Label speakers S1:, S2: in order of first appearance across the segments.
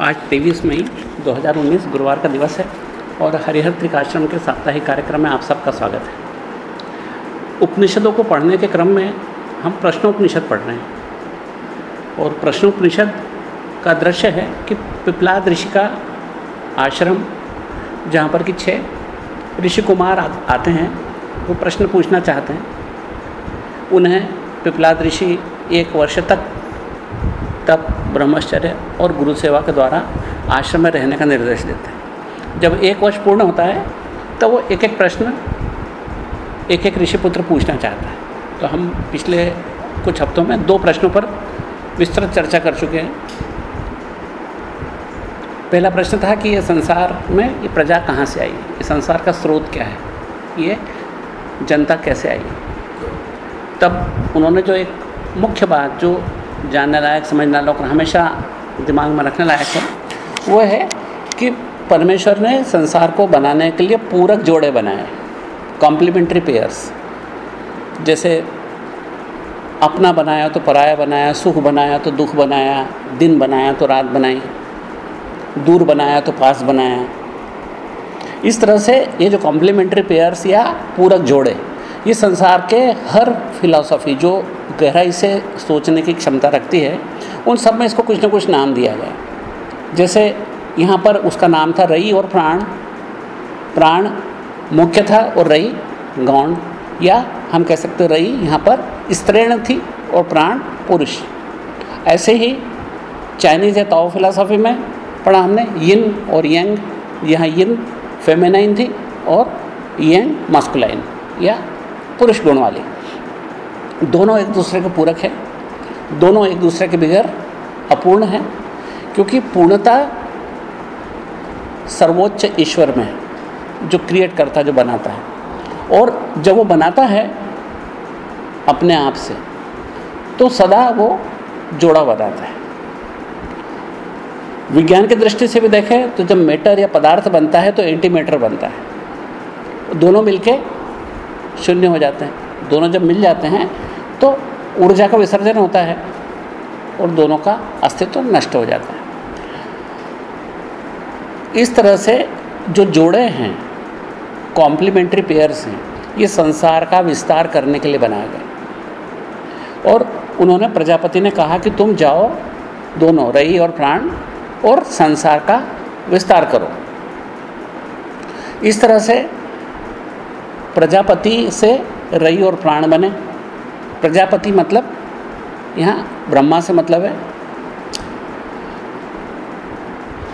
S1: आज तेईस मई 2019 गुरुवार का दिवस है और हरिहर त्रिकाश्रम के साप्ताहिक कार्यक्रम में आप सबका स्वागत है। उपनिषदों को पढ़ने के क्रम में हम प्रश्नोपनिषद पढ़ रहे हैं और प्रश्नोपनिषद का दृश्य है कि पिपलाद ऋषि का आश्रम, जहाँ पर कि छः ऋषि कुमार आते हैं, वो प्रश्न पूछना चाहते हैं। उन्हें पिपलाद ऋषि एक वर्ष तक तप ब्रह्मचर्य और गुरु सेवा के द्वारा आश्रम में रहने का निर्देश देते हैं। जब एक वर्ष पूर्ण होता है तो वो एक एक प्रश्न एक एक ऋषि पुत्र पूछना चाहता है। तो हम पिछले कुछ हफ्तों में दो प्रश्नों पर विस्तृत चर्चा कर चुके हैं। पहला प्रश्न था कि ये संसार में ये प्रजा कहाँ से आई? ये संसार का स्रोत क्या है? ये जनता कैसे आई? तब उन्होंने जो एक मुख्य बात, जो जानने लायक, समझने लायक और हमेशा दिमाग में रखने लायक है। वो है कि परमेश्वर ने संसार को बनाने के लिए पूरक जोड़े बनाए। कॉम्प्लीमेंट्री पेयर्स जैसे अपना बनाया तो पराया बनाया, सुख बनाया तो दुख बनाया, दिन बनाया तो रात बनाई, दूर बनाया तो पास बनाया। इस तरह से ये जो कॉम्प्लीमेंट्री पेयर्स या पूरक जोड़े, ये संसार के हर फिलॉसफी जो गहराई से सोचने की क्षमता रखती है, उन सब में इसको कुछ ना कुछ नाम दिया गया। जैसे यहाँ पर उसका नाम था रई और प्राण। प्राण मुख्य था और रई गौण, या हम कह सकते रई यहाँ पर स्त्रीण थी और प्राण पुरुष। ऐसे ही चाइनीज़ या ताओ फिलासफी में पढ़ा हमने यिन और यंग यहाँ यिन फेमेनाइन थी और यंग मस्कुलाइन या पुरुष गुण वाली। दोनों एक दूसरे के पूरक है, दोनों एक दूसरे के बगैर अपूर्ण है, क्योंकि पूर्णता सर्वोच्च ईश्वर में जो क्रिएट करता, जो बनाता है। और जब वो बनाता है, अपने आप से तो सदा वो जोड़ा बनाता है। विज्ञान की दृष्टि से भी देखें तो जब मेटर या पदार्थ बनता है तो एंटी मैटर बनता है। दोनों मिलके शून्य हो जाते हैं। दोनों जब मिल जाते हैं तो ऊर्जा का विसर्जन होता है और दोनों का अस्तित्व नष्ट हो जाता है। इस तरह से जो जोड़े हैं कॉम्प्लीमेंट्री पेयर्स हैं, ये संसार का विस्तार करने के लिए बनाए गए। और उन्होंने प्रजापति ने कहा कि तुम जाओ, दोनों रई और प्राण, और संसार का विस्तार करो। इस तरह से प्रजापति से रई और प्राण बने। प्रजापति मतलब? यहाँ ब्रह्मा से मतलब है।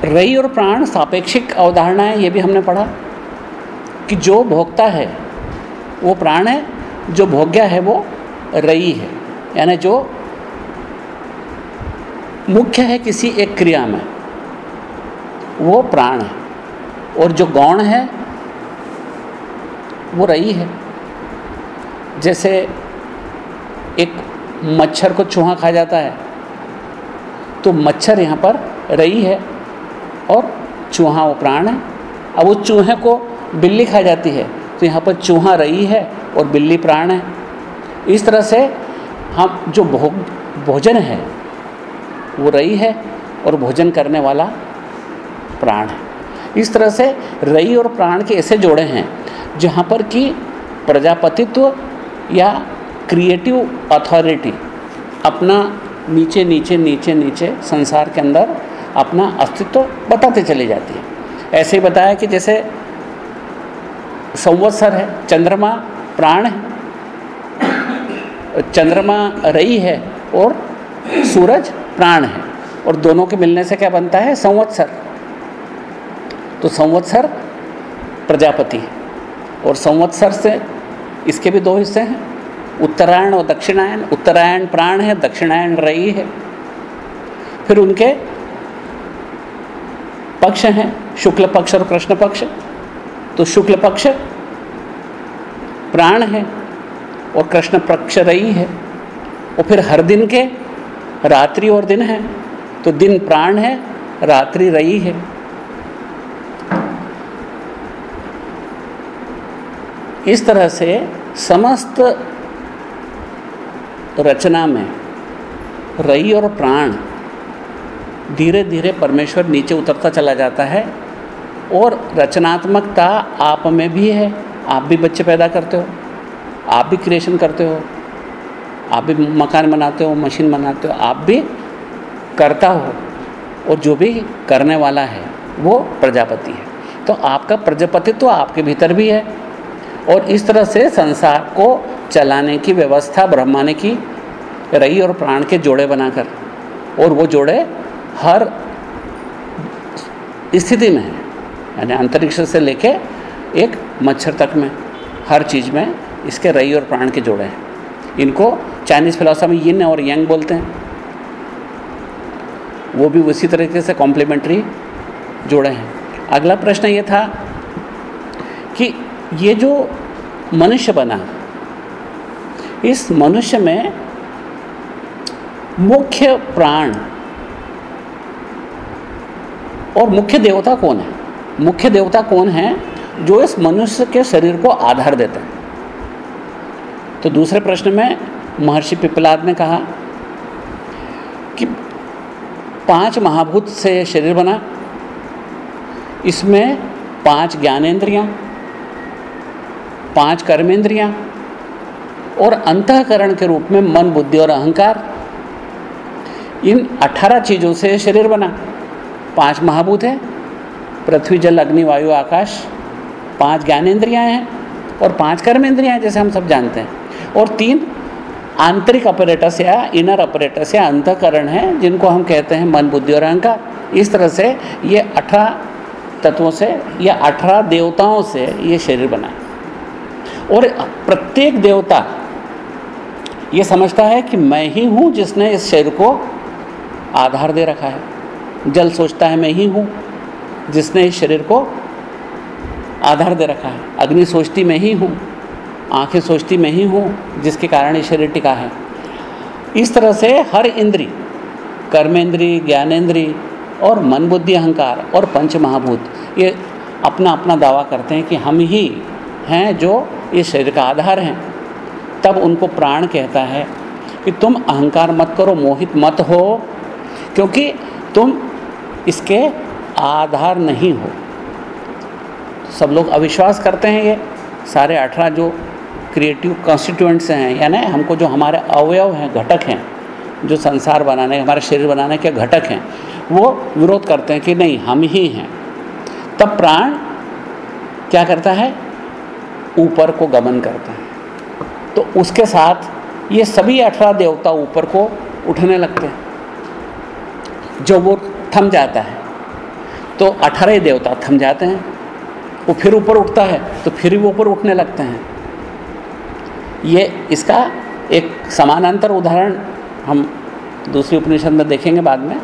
S1: रई और प्राण सापेक्षिक अवधारणा है, ये भी हमने पढ़ा। कि जो भोगता है, वो प्राण है, जो भोग्य है, वो रई है। यानी जो मुख्य है किसी एक क्रिया में, वो प्राण है। और जो गौण है, वो रई है। जैसे एक मच्छर को चूहा खा जाता है। तो मच्छर यहाँ पर रही है और चूहा वो प्राण है। अब उस चूहे को बिल्ली खा जाती है। तो यहाँ पर चूहा रही है और बिल्ली प्राण है। इस तरह से हम जो भोग, भोजन है, वो रही है और भोजन करने वाला प्राण है। इस तरह से रई और प्राण के ऐसे जोड़े हैं, जहाँ पर कि प्रजापतित्व या क्रिएटिव अथॉरिटी अपना नीचे नीचे नीचे नीचे संसार के अंदर अपना अस्तित्व बताते चली जाती है। ऐसे ही बताया कि जैसे संवत्सर है, चंद्रमा प्राण है, चंद्रमा रई है और सूरज प्राण है, और दोनों के मिलने से क्या बनता है? संवत्सर। तो संवत्सर प्रजापति है, और संवत्सर से इसके भी दो हिस्से हैं उत्तरायण और दक्षिणायन, उत्तरायण प्राण है, दक्षिणायन रई है। फिर उनके पक्ष हैं, शुक्ल पक्ष और कृष्ण पक्ष। तो शुक्ल पक्ष प्राण है और कृष्ण पक्ष रई है। और फिर हर दिन के रात्रि और दिन है तो दिन प्राण है, रात्रि रई है। इस तरह से समस्त रचना में रई और प्राण धीरे धीरे परमेश्वर नीचे उतरता चला जाता है और रचनात्मकता आप में भी है। आप भी बच्चे पैदा करते हो, आप भी क्रिएशन करते हो, आप भी मकान बनाते हो मशीन बनाते हो, आप भी करता हो और जो भी करने वाला है वो प्रजापति है। तो आपका प्रजापतित्व तो आपके भीतर भी है और इस तरह से संसार को चलाने की व्यवस्था ब्रह्मा ने की रई और प्राण के जोड़े बनाकर। और वो जोड़े हर स्थिति में है। यानी अंतरिक्ष से लेके एक मच्छर तक में, हर चीज़ में इसके रई और प्राण के जोड़े हैं। इनको चाइनीज़ फिलोसफी में यिन और यंग बोलते हैं। वो भी उसी तरीके से कॉम्प्लीमेंट्री जोड़े हैं। अगला प्रश्न ये था कि ये जो मनुष्य बना इस मनुष्य में मुख्य प्राण और मुख्य देवता कौन है? मुख्य देवता कौन है जो इस मनुष्य के शरीर को आधार देता है? तो दूसरे प्रश्न में महर्षि पिपलाद ने कहा कि पाँच महाभूत से शरीर बना। इसमें पाँच ज्ञानेन्द्रियाँ पाँच कर्मेंद्रियाँ और अंतकरण के रूप में मन, बुद्धि और अहंकार। इन अठारह चीज़ों से शरीर बना। पाँच महाभूत है, पृथ्वी, जल, अग्नि, वायु, आकाश। पाँच ज्ञानेन्द्रियाँ हैं और पाँच कर्मेंद्रियाँ हैं, जैसे हम सब जानते हैं। और तीन आंतरिक ऑपरेटर्स या इनर ऑपरेटर्स या अंतकरण हैं, जिनको हम कहते हैं मन, बुद्धि और अहंकार। इस तरह से ये अठारह तत्वों से या अठारह देवताओं से ये शरीर बना और प्रत्येक देवता ये समझता है कि मैं ही हूँ जिसने इस शरीर को आधार दे रखा है। जल सोचता है मैं ही हूँ जिसने इस शरीर को आधार दे रखा है। अग्नि सोचती मैं ही हूँ, आँखें सोचती मैं ही हूँ जिसके कारण ये शरीर टिका है। इस तरह से हर इंद्री, कर्मेंद्री ज्ञानेन्द्री और मन बुद्धि अहंकार और पंच महाभूत ये अपना अपना दावा करते हैं कि हम ही हैं जो इस शरीर का आधार हैं। तब उनको प्राण कहता है कि तुम अहंकार मत करो, मोहित मत हो, क्योंकि तुम इसके आधार नहीं हो। सब लोग अविश्वास करते हैं ये। सारे अठारह जो क्रिएटिव कॉन्स्टिट्यूंट्स हैं, यानी हमको जो हमारे अवयव हैं, घटक हैं, जो संसार बनाने, हमारे शरीर बनाने के घटक हैं, वो विरोध करते हैं कि नहीं, हम ही हैं। तब प्राण क्या करता है? ऊपर को गमन करता है। तो उसके साथ ये सभी अठारह देवता ऊपर को उठने लगते हैं। जब वो थम जाता है। तो अठारह देवता थम जाते हैं। वो फिर ऊपर उठता है तो फिर वो ऊपर उठने लगते हैं। ये इसका एक समानांतर उदाहरण हम दूसरी उपनिषद में देखेंगे बाद में,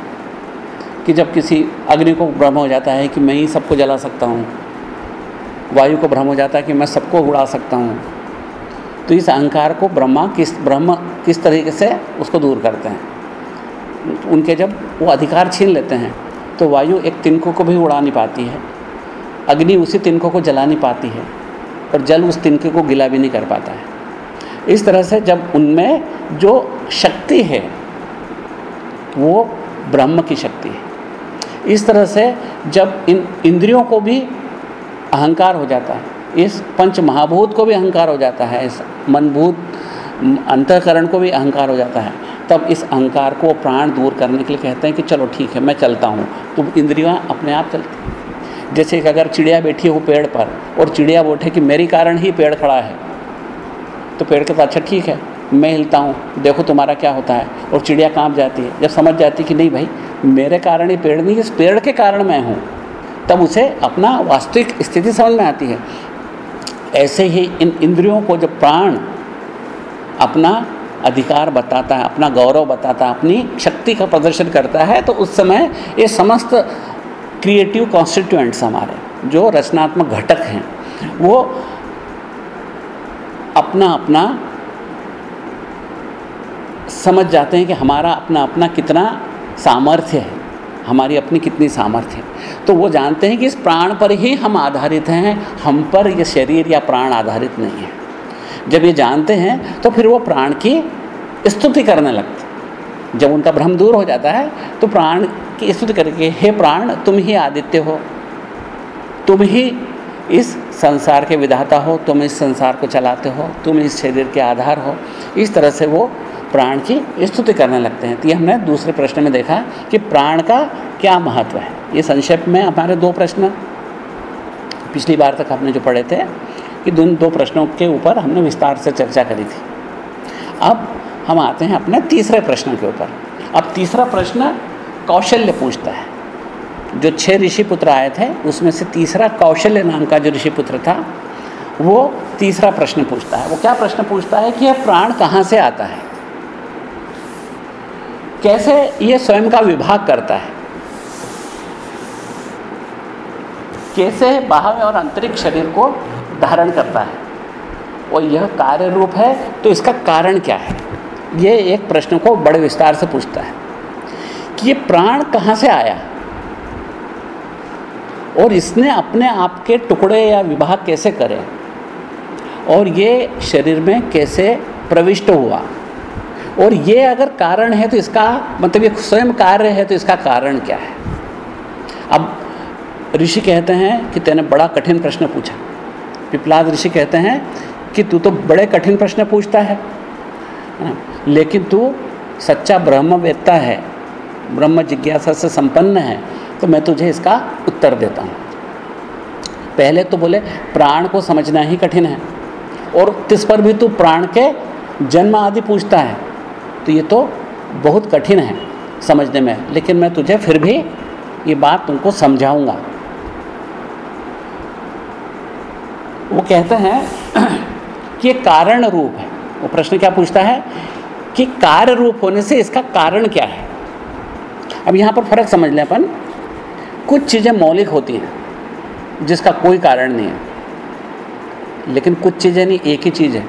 S1: कि जब किसी अग्नि को भ्रम हो जाता है कि मैं ही सबको जला सकता हूँ। वायु को भ्रम हो जाता है कि मैं सबको उड़ा सकता हूँ। तो इस अहंकार को ब्रह्मा किस, ब्रह्म किस तरीके से उसको दूर करते हैं? उनके जब वो अधिकार छीन लेते हैं तो वायु एक तिनको को भी उड़ा नहीं पाती है। अग्नि उसी तिनको को जला नहीं पाती है, और जल उस तिनके को गिला भी नहीं कर पाता है। इस तरह से जब उनमें जो शक्ति है, वो ब्रह्म की शक्ति है। इस तरह से जब इन इंद्रियों को भी अहंकार हो जाता है इस पंच महाभूत को भी अहंकार हो जाता है, इस मनभूत अंतकरण को भी अहंकार हो जाता है। तब इस अहंकार को प्राण दूर करने के लिए कहते हैं कि चलो ठीक है, मैं चलता हूँ। तो इंद्रियाँ अपने आप चलती जैसे कि अगर चिड़िया बैठी हो पेड़ पर और चिड़िया बोटे कि मेरी कारण ही पेड़ खड़ा है तो पेड़ कहता अच्छा ठीक है, मैं हिलता हूँ, देखो तुम्हारा क्या होता है। और चिड़िया काँप जाती है। जब समझ जाती है कि नहीं भाई, मेरे कारण ही पेड़ नहीं, इस पेड़ के कारण मैं हूँ, तब उसे अपना वास्तविक स्थिति समझ में आती है। ऐसे ही इन इंद्रियों को जब प्राण अपना अधिकार बताता है, अपना गौरव बताता है, अपनी शक्ति का प्रदर्शन करता है तो उस समय ये समस्त क्रिएटिव कॉन्स्टिट्यूएंट्स हमारे, जो रचनात्मक घटक हैं, वो अपना अपना समझ जाते हैं कि हमारा अपना अपना कितना सामर्थ्य है। हमारी अपनी कितनी सामर्थ्य तो वो जानते हैं कि इस प्राण पर ही हम आधारित हैं, हम पर ये शरीर या प्राण आधारित नहीं है। जब ये जानते हैं तो फिर वो प्राण की स्तुति करने लगते जब उनका भ्रम दूर हो जाता है तो प्राण की स्तुति करके, हे प्राण, तुम ही आदित्य हो। तुम ही इस संसार के विधाता हो। तुम इस संसार को चलाते हो। तुम इस शरीर के आधार हो। इस तरह से वो प्राण की स्तुति करने लगते हैं। तो ये हमने दूसरे प्रश्न में देखा कि प्राण का क्या महत्व है। ये संक्षेप में हमारे दो प्रश्न। पिछली बार तक हमने जो पढ़े थे कि दोनों दो प्रश्नों के ऊपर हमने विस्तार से चर्चा करी थी। अब हम आते हैं अपने तीसरे प्रश्न के ऊपर। अब तीसरा प्रश्न कौशल्य पूछता है। जो छः ऋषि पुत्र आए थे, उसमें से तीसरा कौशल्य नाम का जो ऋषि पुत्र था, वो तीसरा प्रश्न पूछता है। वो क्या प्रश्न पूछता है कि यह प्राण कहाँ से आता है? कैसे ये स्वयं का विभाग करता है? कैसे बाह्य और आंतरिक शरीर को धारण करता है? और यह कार्य रूप है तो इसका कारण क्या है? ये एक प्रश्न को बड़े विस्तार से पूछता है कि ये प्राण कहाँ से आया? और इसने अपने आप के टुकड़े या विभाग कैसे करे? और ये शरीर में कैसे प्रविष्ट हुआ? और ये अगर कारण है तो इसका मतलब ये स्वयं कार्य है तो इसका कारण क्या है? अब ऋषि कहते हैं कि तेने बड़ा कठिन प्रश्न पूछा। पिपलाद ऋषि कहते हैं कि तू तो बड़े कठिन प्रश्न पूछता है लेकिन तू सच्चा ब्रह्म ब्रह्मवेत्ता है, ब्रह्म जिज्ञासा से संपन्न है तो मैं तुझे इसका उत्तर देता हूँ। पहले तो बोले, प्राण को समझना ही कठिन है, और तिस पर भी तू प्राण के जन्म आदि पूछता है तो ये तो बहुत कठिन है समझने में। लेकिन मैं तुझे फिर भी ये बात तुमको समझाऊँगा। वो कहते हैं कि ये कारण रूप है। वो प्रश्न क्या पूछता है? कि कार्य रूप होने से इसका कारण क्या है? अब यहाँ पर फ़र्क समझ लें अपन। कुछ चीज़ें मौलिक होती हैं, जिसका कोई कारण नहीं है। लेकिन कुछ चीज़ें नहीं, एक ही चीज़ है।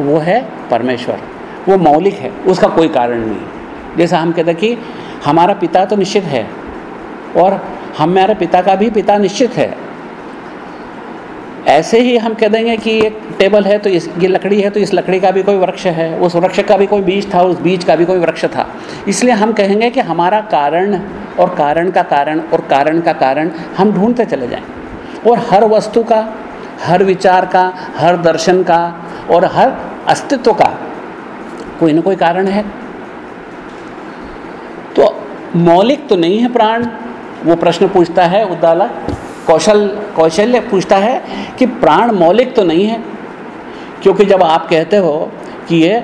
S1: वो है परमेश्वर। वो मौलिक है, उसका कोई कारण नहीं। जैसा हम कहते कि हमारा पिता तो निश्चित है और हमारे पिता का भी पिता निश्चित है। ऐसे ही हम कह देंगे कि एक टेबल है तो इस, ये लकड़ी है तो इस लकड़ी का भी कोई वृक्ष है, उस वृक्ष का भी कोई बीज था, उस बीज का भी कोई वृक्ष था। इसलिए हम कहेंगे कि हमारा कारण और कारण का कारण और कारण का कारण हम ढूंढते चले जाएँ और हर वस्तु का, हर विचार का, हर दर्शन का और हर अस्तित्व का कोई ना कोई कारण है। तो मौलिक तो नहीं है प्राण, वो प्रश्न पूछता है उद्दालक कौशल, कौशल्य पूछता है कि प्राण मौलिक तो नहीं है, क्योंकि जब आप कहते हो कि ये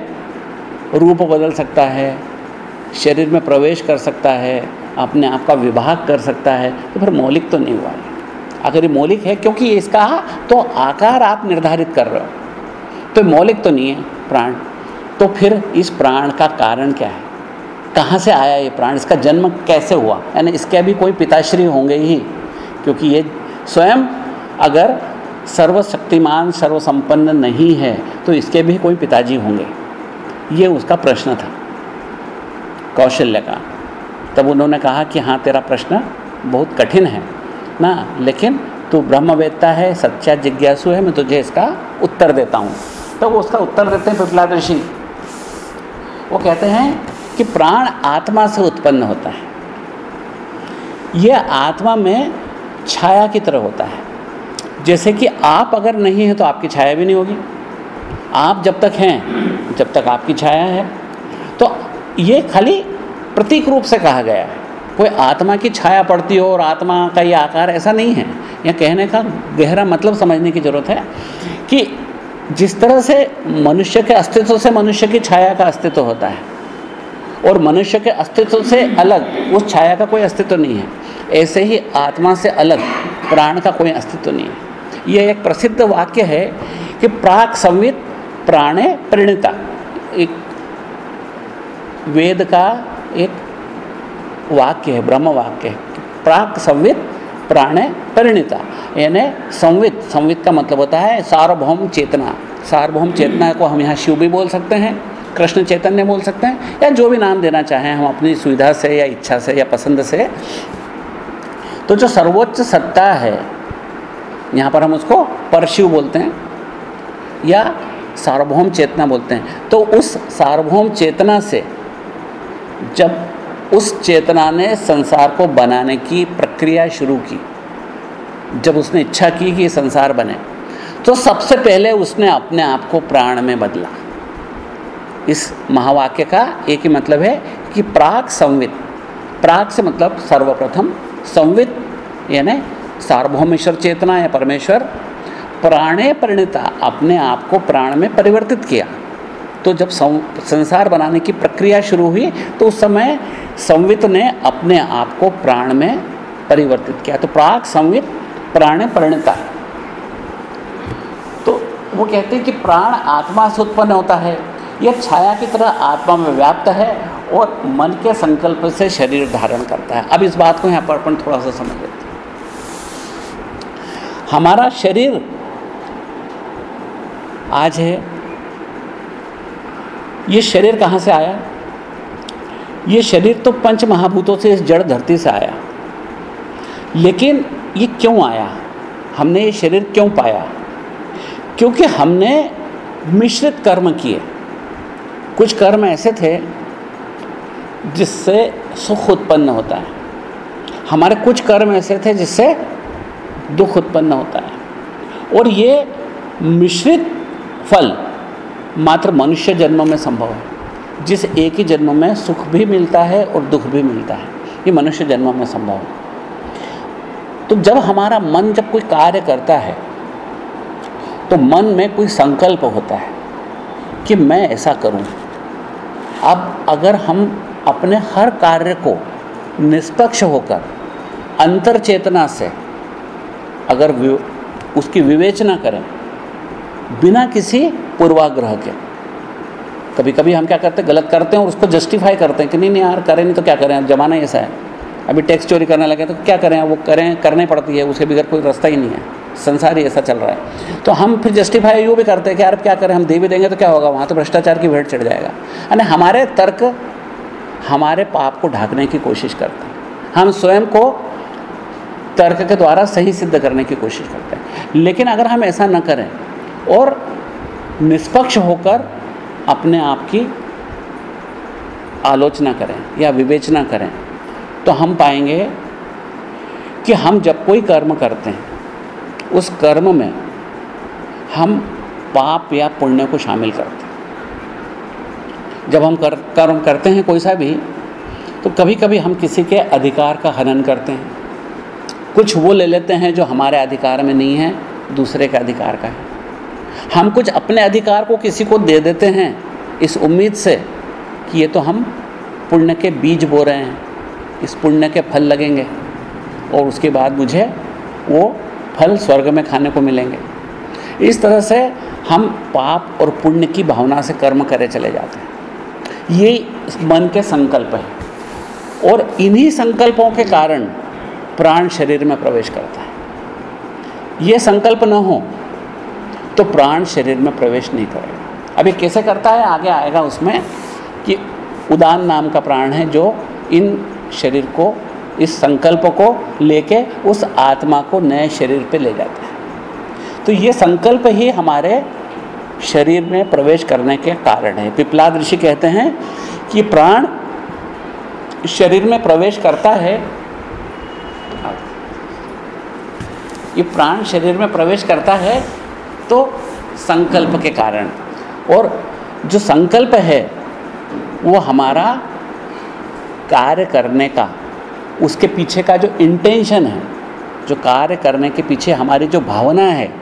S1: रूप बदल सकता है, शरीर में प्रवेश कर सकता है, अपने आप का विभाग कर सकता है तो फिर मौलिक तो नहीं हुआ। अगर ये मौलिक है, क्योंकि इसका तो आकार आप निर्धारित कर रहे हो तो मौलिक तो नहीं है प्राण। तो फिर इस प्राण का कारण क्या है? कहाँ से आया ये प्राण? इसका जन्म कैसे हुआ? यानी इसके भी कोई पिताश्री होंगे ही, क्योंकि ये स्वयं अगर सर्वशक्तिमान, सर्वसंपन्न नहीं है तो इसके भी कोई पिताजी होंगे। ये उसका प्रश्न था, कौशल्य का। तब उन्होंने कहा कि हाँ तेरा प्रश्न बहुत कठिन है। ना, लेकिन तू ब्रह्मवेत्ता है, सच्चा जिज्ञासु है, मैं तुझे इसका उत्तर देता हूँ। तब तो उसका उत्तर देते हैं पिपला ऋषि वो कहते हैं कि प्राण आत्मा से उत्पन्न होता है। यह आत्मा में छाया की तरह होता है। जैसे कि आप अगर नहीं हैं तो आपकी छाया भी नहीं होगी। आप जब तक हैं, जब तक आपकी छाया है। तो ये खाली प्रतीक रूप से कहा गया है। कोई आत्मा की छाया पड़ती हो और आत्मा का ये आकार ऐसा नहीं है। यह कहने का गहरा मतलब समझने की ज़रूरत है कि जिस तरह से मनुष्य के अस्तित्व से मनुष्य की छाया का अस्तित्व होता है, और मनुष्य के अस्तित्व से अलग, उस छाया का कोई अस्तित्व नहीं है। ऐसे ही आत्मा से अलग, प्राण का कोई अस्तित्व नहीं है। यह एक प्रसिद्ध वाक्य है कि प्राक संवित प्राणे परिणता। एक वेद का एक वाक्य है, ब्रह्म वाक्य है। प्राक संवित प्राणे परिणिता। यानी संवित संवित का मतलब होता है सार्वभौम चेतना। सार्वभौम चेतना को हम यहाँ शिव भी बोल सकते हैं, कृष्ण चैतन्य बोल सकते हैं, या जो भी नाम देना चाहें हम अपनी सुविधा से या इच्छा से या पसंद से। तो जो सर्वोच्च सत्ता है, यहाँ पर हम उसको परशिव बोलते हैं, या सार्वभौम चेतना बोलते हैं। तो उस सार्वभौम चेतना से जब उस चेतना ने संसार को बनाने की प्रक्रिया शुरू की। जब उसने इच्छा की कि संसार बने तो सबसे पहले उसने अपने आप को प्राण में बदला। इस महावाक्य का एक ही मतलब है कि प्राग संवित। प्राग से मतलब सर्वप्रथम संवित, यानी सार्वभौमेश्वर चेतना या परमेश्वर, प्राणे परिणता अपने आप को प्राण में परिवर्तित किया। तो जब संसार बनाने की प्रक्रिया शुरू हुई तो उस समय संवित ने अपने आप को प्राण में परिवर्तित किया। तो प्राग संवित, प्राण परिणता। तो वो कहते हैं कि प्राण आत्मा से उत्पन्न होता है। यह छाया की तरह आत्मा में व्याप्त है और मन के संकल्प से शरीर धारण करता है। अब इस बात को यहाँ पर अपन थोड़ा सा समझ लेते हैं। हमारा शरीर आज है। ये शरीर कहाँ से आया? ये शरीर तो पंच महाभूतों से इस जड़ धरती से आया। लेकिन ये क्यों आया? हमने ये शरीर क्यों पाया? क्योंकि हमने मिश्रित कर्म किए। कुछ कर्म ऐसे थे जिससे सुख उत्पन्न होता है। हमारे कुछ कर्म ऐसे थे जिससे दुख उत्पन्न होता है। और ये मिश्रित फल मात्र मनुष्य जन्म में संभव है। जिस एक ही जन्म में सुख भी मिलता है और दुख भी मिलता है। ये मनुष्य जन्म में संभव है। तो जब हमारा मन जब कोई कार्य करता है तो मन में कोई संकल्प होता है कि मैं ऐसा करूँ। अब अगर हम अपने हर कार्य को निष्पक्ष होकर, अंतर चेतना से अगर उसकी विवेचना करें, बिना किसी पूर्वाग्रह के कभी कभी हम क्या करते हैं, गलत करते हैं और उसको जस्टिफाई करते हैं कि नहीं नहीं यार, करें नहीं तो क्या करें जमाना ऐसा है। अभी टैक्स चोरी करने लगे तो क्या करें वो करें, करने पड़ती है, उसके बगैर कोई रास्ता ही नहीं है। संसार ही ऐसा चल रहा है। तो हम फिर जस्टिफाई यूँ भी करते हैं कि यार क्या करें, हम दे भी देंगे तो क्या होगा, वहाँ तो भ्रष्टाचार की भेंट चढ़ जाएगा। यानी हमारे तर्क हमारे पाप को ढाकने की कोशिश करते हैं। हम स्वयं को तर्क के द्वारा सही सिद्ध करने की कोशिश करते हैं। लेकिन अगर हम ऐसा न करें और निष्पक्ष होकर अपने आप की आलोचना करें या विवेचना करें तो हम पाएँगे कि हम जब कोई कर्म करते हैं, उस कर्म में हम पाप या पुण्य को शामिल करते हैं। जब हम कर, कर्म करते हैं कोई सा भी तो कभी कभी हम किसी के अधिकार का हनन करते हैं। कुछ वो ले लेते हैं जो हमारे अधिकार में नहीं है, दूसरे के अधिकार का है। हम कुछ अपने अधिकार को किसी को दे देते हैं इस उम्मीद से कि ये तो हम पुण्य के बीज बो रहे हैं, इस पुण्य के फल लगेंगे और उसके बाद मुझे वो फल स्वर्ग में खाने को मिलेंगे। इस तरह से हम पाप और पुण्य की भावना से कर्म करे चले जाते हैं। ये मन के संकल्प हैं और इन्हीं संकल्पों के कारण प्राण शरीर में प्रवेश करता है। ये संकल्प न हो तो प्राण शरीर में प्रवेश नहीं करेगा। अभी कैसे करता है? आगे आएगा उसमें कि उदान नाम का प्राण है जो इन शरीर को, इस संकल्प को लेके उस आत्मा को नए शरीर पे ले जाता है। तो ये संकल्प ही हमारे शरीर में प्रवेश करने के कारण है। पिपलाद ऋषि कहते हैं कि प्राण शरीर में प्रवेश करता है, ये प्राण शरीर में प्रवेश करता है तो संकल्प के कारण। और जो संकल्प है, वो हमारा कार्य करने का, उसके पीछे का जो इंटेंशन है, जो कार्य करने के पीछे हमारी जो भावना है,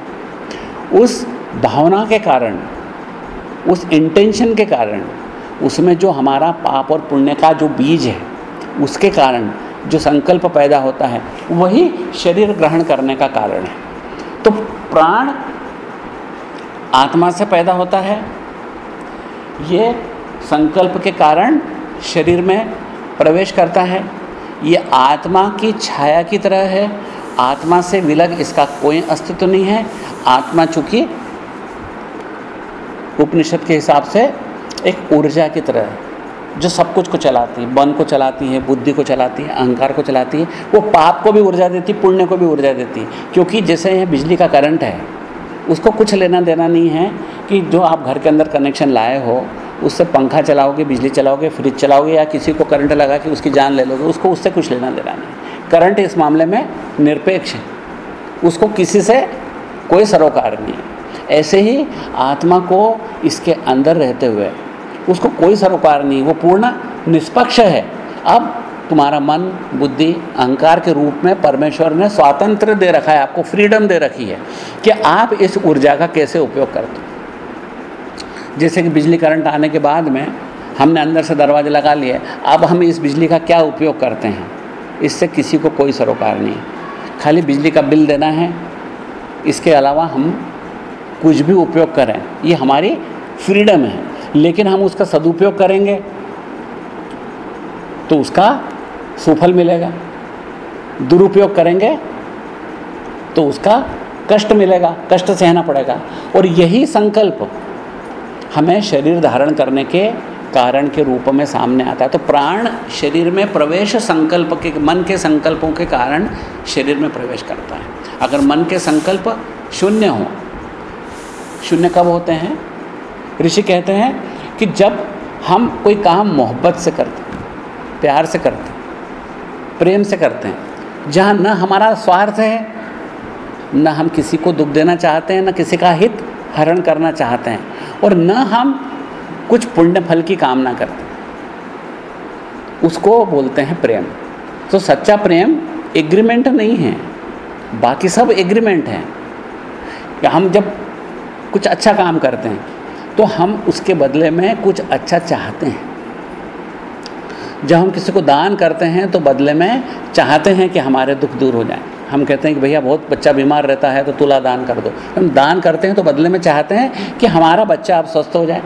S1: उस भावना के कारण, उस इंटेंशन के कारण, उसमें जो हमारा पाप और पुण्य का जो बीज है, उसके कारण जो संकल्प पैदा होता है, वही शरीर ग्रहण करने का कारण है। तो प्राण आत्मा से पैदा होता है। ये संकल्प के कारण शरीर में प्रवेश करता है। ये आत्मा की छाया की तरह है। आत्मा से विलग इसका कोई अस्तित्व नहीं है। आत्मा चूँकि उपनिषद के हिसाब से एक ऊर्जा की तरह है, जो सब कुछ को चलाती है। मन को चलाती है, बुद्धि को चलाती है, अहंकार को चलाती है। वो पाप को भी ऊर्जा देती है पुण्य को भी ऊर्जा देती है। क्योंकि जैसे यह बिजली का करंट है उसको कुछ लेना देना नहीं है कि जो आप घर के अंदर कनेक्शन लाए हो, उससे पंखा चलाओगे, बिजली चलाओगे फ्रिज चलाओगे या किसी को करंट लगा के उसकी जान ले लोगे, उसको उससे कुछ लेना देना नहीं करंट इस मामले में निरपेक्ष है। उसको किसी से कोई सरोकार नहीं है। ऐसे ही आत्मा को इसके अंदर रहते हुए, उसको कोई सरोकार नहीं वो पूर्ण निष्पक्ष है। अब तुम्हारा मन, बुद्धि, अहंकार के रूप में परमेश्वर ने स्वातंत्र दे रखा है, आपको फ्रीडम दे रखी है कि आप इस ऊर्जा का कैसे उपयोग करते हो। जैसे कि बिजली करंट आने के बाद में हमने अंदर से दरवाजे लगा लिए अब हम इस बिजली का क्या उपयोग करते हैं? इससे किसी को कोई सरोकार नहीं है। खाली बिजली का बिल देना है। इसके अलावा हम कुछ भी उपयोग करें, ये हमारी फ्रीडम है। लेकिन हम उसका सदुपयोग करेंगे तो उसका सुफल मिलेगा, दुरुपयोग करेंगे तो उसका कष्ट मिलेगा, कष्ट सहना पड़ेगा। और यही संकल्प हमें शरीर धारण करने के कारण के रूप में सामने आता है। तो प्राण शरीर में प्रवेश संकल्प के, मन के संकल्पों के कारण शरीर में प्रवेश करता है। अगर मन के संकल्प शून्य हो, शून्य कब होते हैं? ऋषि कहते हैं कि जब हम कोई काम मोहब्बत से करते, प्यार से करते प्रेम से करते हैं। जहाँ न हमारा स्वार्थ है, न हम किसी को दुख देना चाहते हैं, न किसी का हित हरण करना चाहते हैं। और न हम कुछ पुण्य फल की कामना करते हैं। उसको बोलते हैं प्रेम। तो सच्चा प्रेम एग्रीमेंट नहीं है। बाकी सब एग्रीमेंट हैं। कि हम जब कुछ अच्छा काम करते हैं तो हम उसके बदले में कुछ अच्छा चाहते हैं। जब हम किसी को दान करते हैं तो बदले में चाहते हैं कि हमारे दुख दूर हो जाएँ। हम कहते हैं कि भैया, बहुत बच्चा बीमार रहता है तो तुला दान कर दो। हम दान करते हैं तो बदले में चाहते हैं कि हमारा बच्चा अब स्वस्थ हो जाए।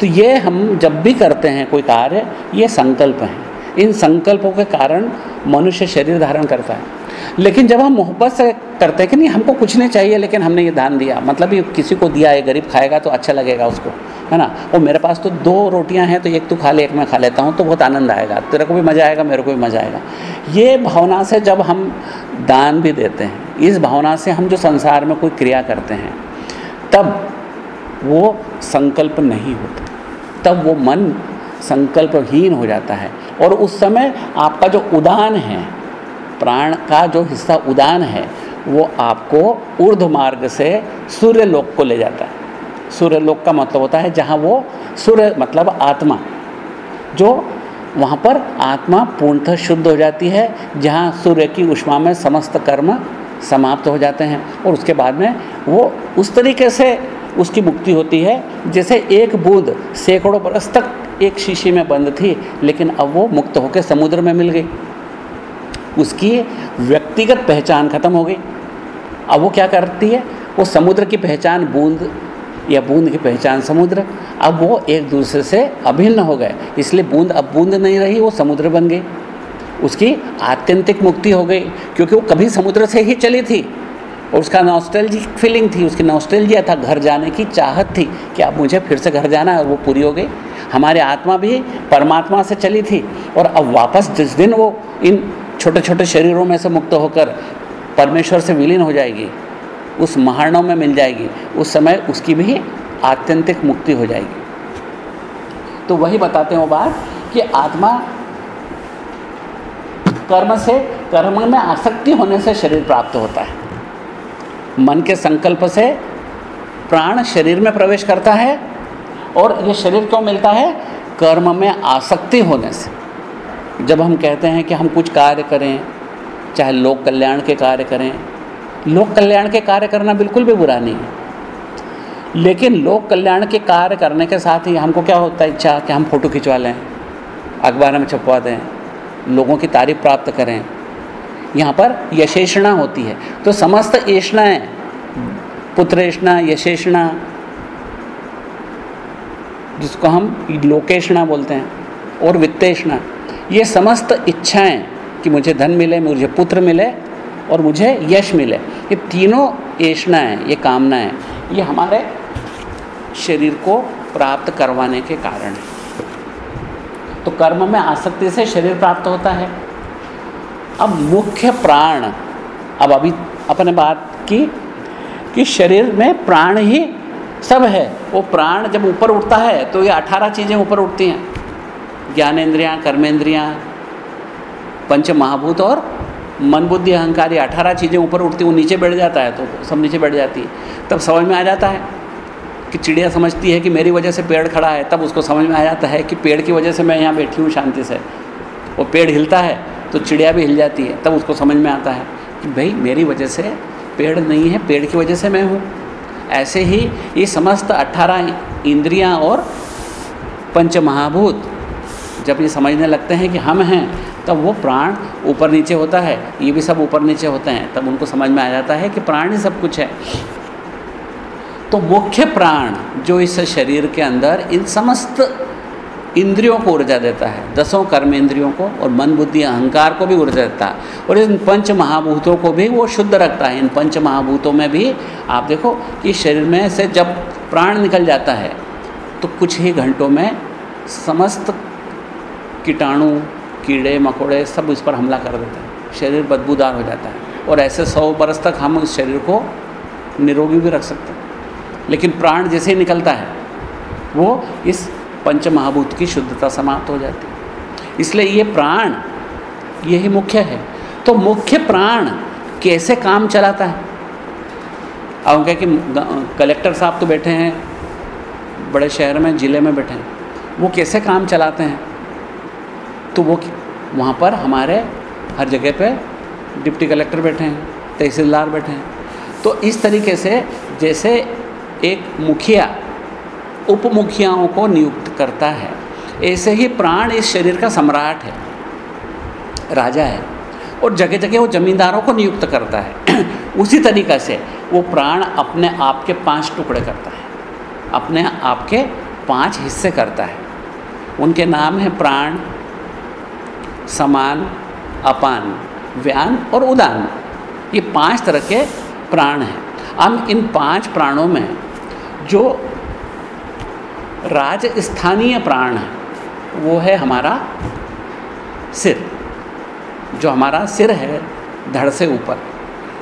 S1: तो ये हम जब भी करते हैं, कोई कार्य, ये संकल्प हैं। इन संकल्पों के कारण मनुष्य शरीर धारण करता है। लेकिन जब हम मोहब्बत से करते हैं कि नहीं, हमको कुछ नहीं चाहिए, लेकिन हमने ये दान दिया। मतलब ये किसी को दिया है गरीब खाएगा तो अच्छा लगेगा उसको, है ना? और मेरे पास तो दो रोटियाँ हैं तो एक तू खा ले, एक मैं खा लेता हूँ तो बहुत आनंद आएगा। तेरे को भी मज़ा आएगा, मेरे को भी मज़ा आएगा। ये भावना से जब हम दान भी देते हैं, इस भावना से हम जो संसार में कोई क्रिया करते हैं, तब वो संकल्प नहीं होता। तब वो मन संकल्पहीन हो जाता है। और उस समय आपका जो उदान है प्राण का जो हिस्सा उदान है, वो आपको ऊर्ध मार्ग से सूर्य लोक को ले जाता है। सूर्य लोक का मतलब होता है जहाँ वो सूर्य मतलब आत्मा, जो वहाँ पर आत्मा पूर्णतः शुद्ध हो जाती है, जहाँ सूर्य की उष्मा में समस्त कर्म समाप्त हो जाते हैं और उसके बाद में वो उस तरीके से उसकी मुक्ति होती है, जैसे एक बूंद सैकड़ों बरस तक एक शीशी में बंद थी, लेकिन अब वो मुक्त होकर समुद्र में मिल गई। उसकी व्यक्तिगत पहचान खत्म हो गई। अब वो क्या करती है? वो समुद्र की पहचान बूंद या बूंद की पहचान समुद्र। अब वो एक दूसरे से अभिन्न हो गए। इसलिए बूंद अब बूंद नहीं रही, वो समुद्र बन गई। उसकी आत्यंतिक मुक्ति हो गई, क्योंकि वो कभी समुद्र से ही चली थी। और उसका नॉस्टैल्जिक फीलिंग थी, उसकी नॉस्टैल्जिया था, घर जाने की चाहत थी कि अब मुझे फिर से घर जाना है वो पूरी हो गई। हमारी आत्मा भी परमात्मा से चली थी, और अब वापस जिस दिन वो इन छोटे छोटे शरीरों में से मुक्त होकर परमेश्वर से विलीन हो जाएगी, उस महारणों में मिल जाएगी, उस समय उसकी भी आत्यंतिक मुक्ति हो जाएगी। तो वही बताते हैं वो बात कि आत्मा कर्म से, कर्म में आसक्ति होने से शरीर प्राप्त होता है। मन के संकल्प से प्राण शरीर में प्रवेश करता है और ये शरीर क्यों मिलता है? कर्म में आसक्ति होने से। जब हम कहते हैं कि हम कुछ कार्य करें, चाहे लोक कल्याण के कार्य करें, लोक कल्याण के कार्य करना बिल्कुल भी बुरा नहीं है। लेकिन लोक कल्याण के कार्य करने के साथ ही हमको क्या होता है इच्छा कि हम फ़ोटो खिंचवा लें, अखबार में छपवा दें, लोगों की तारीफ़ प्राप्त करें। यहाँ पर यशेषणा होती है। तो समस्त ऐषणाएँ पुत्रेषणा यशेषणा, जिसको हम लोकेशना बोलते हैं, और वित्तेषणा ये समस्त इच्छाएँ कि मुझे धन मिले, मुझे पुत्र मिले और मुझे यश मिले, ये तीनों ऐषणाएँ ये कामनाएँ, ये हमारे शरीर को प्राप्त करवाने के कारण है। तो कर्म में आसक्ति से शरीर प्राप्त होता है। अब मुख्य प्राण, अब अभी अपने बात की कि शरीर में प्राण ही सब है। वो प्राण जब ऊपर उठता है तो ये अठारह चीज़ें ऊपर उठती हैं। ज्ञानेन्द्रियाँ कर्मेंद्रियाँ पंच महाभूत और मन बुद्धि अहंकार ये अठारह चीज़ें ऊपर उठती, वो नीचे बैठ जाता है तो सब नीचे बैठ जाती है। तब समझ में आ जाता है कि चिड़िया समझती है कि मेरी वजह से पेड़ खड़ा है, तब उसको समझ में आ जाता है कि पेड़ की वजह से मैं यहाँ बैठी हूँ शांति से। वो पेड़ हिलता है तो चिड़िया भी हिल जाती है, तब उसको समझ में आता है कि भाई, मेरी वजह से पेड़ नहीं है, पेड़ की वजह से मैं हूँ। ऐसे ही ये समस्त अट्ठारह इंद्रियाँ और पंच महाभूत जब ये समझने लगते हैं कि हम हैं, तब वो प्राण ऊपर नीचे होता है। ये भी सब ऊपर नीचे होते हैं। तब उनको समझ में आ जाता है कि प्राण ही सब कुछ है। तो मुख्य प्राण जो इस शरीर के अंदर इन समस्त इंद्रियों को ऊर्जा देता है। दसों कर्म इंद्रियों को और मन, बुद्धि, अहंकार को भी ऊर्जा देता है। और इन पंच महाभूतों को भी वो शुद्ध रखता है। इन पंच महाभूतों में भी आप देखो कि शरीर में से जब प्राण निकल जाता है तो कुछ ही घंटों में समस्त कीटाणु, कीड़े, मकोड़े सब इस पर हमला कर देते हैं। शरीर बदबूदार हो जाता है। और ऐसे सौ बरस तक हम उस शरीर को निरोगी भी रख सकते हैं। लेकिन प्राण जैसे ही निकलता है, वो इस पंच महाभूत की शुद्धता समाप्त हो जाती है। इसलिए ये प्राण, यही मुख्य है। तो मुख्य प्राण कैसे काम चलाता है? अब कह कि कलेक्टर साहब तो बैठे हैं, बड़े शहर में, ज़िले में बैठे हैं। वो कैसे काम चलाते हैं? तो वो वहाँ पर हमारे हर जगह पे डिप्टी कलेक्टर बैठे हैं, तहसीलदार बैठे हैं। तो इस तरीके से जैसे एक मुखिया, उप मुखियाओं को नियुक्त करता है, ऐसे ही प्राण इस शरीर का सम्राट है, राजा है, और जगह जगह वो जमींदारों को नियुक्त करता है। उसी तरीक़ा से वो प्राण अपने आप के पाँच टुकड़े करता है, अपने आप के पाँच हिस्से करता है। उनके नाम है प्राण समान, अपान, व्यान और उदान। ये पाँच तरह के प्राण हैं। हम इन पाँच प्राणों में जो राजस्थानीय प्राण है, वो है हमारा सिर, जो हमारा सिर है धड़ से ऊपर।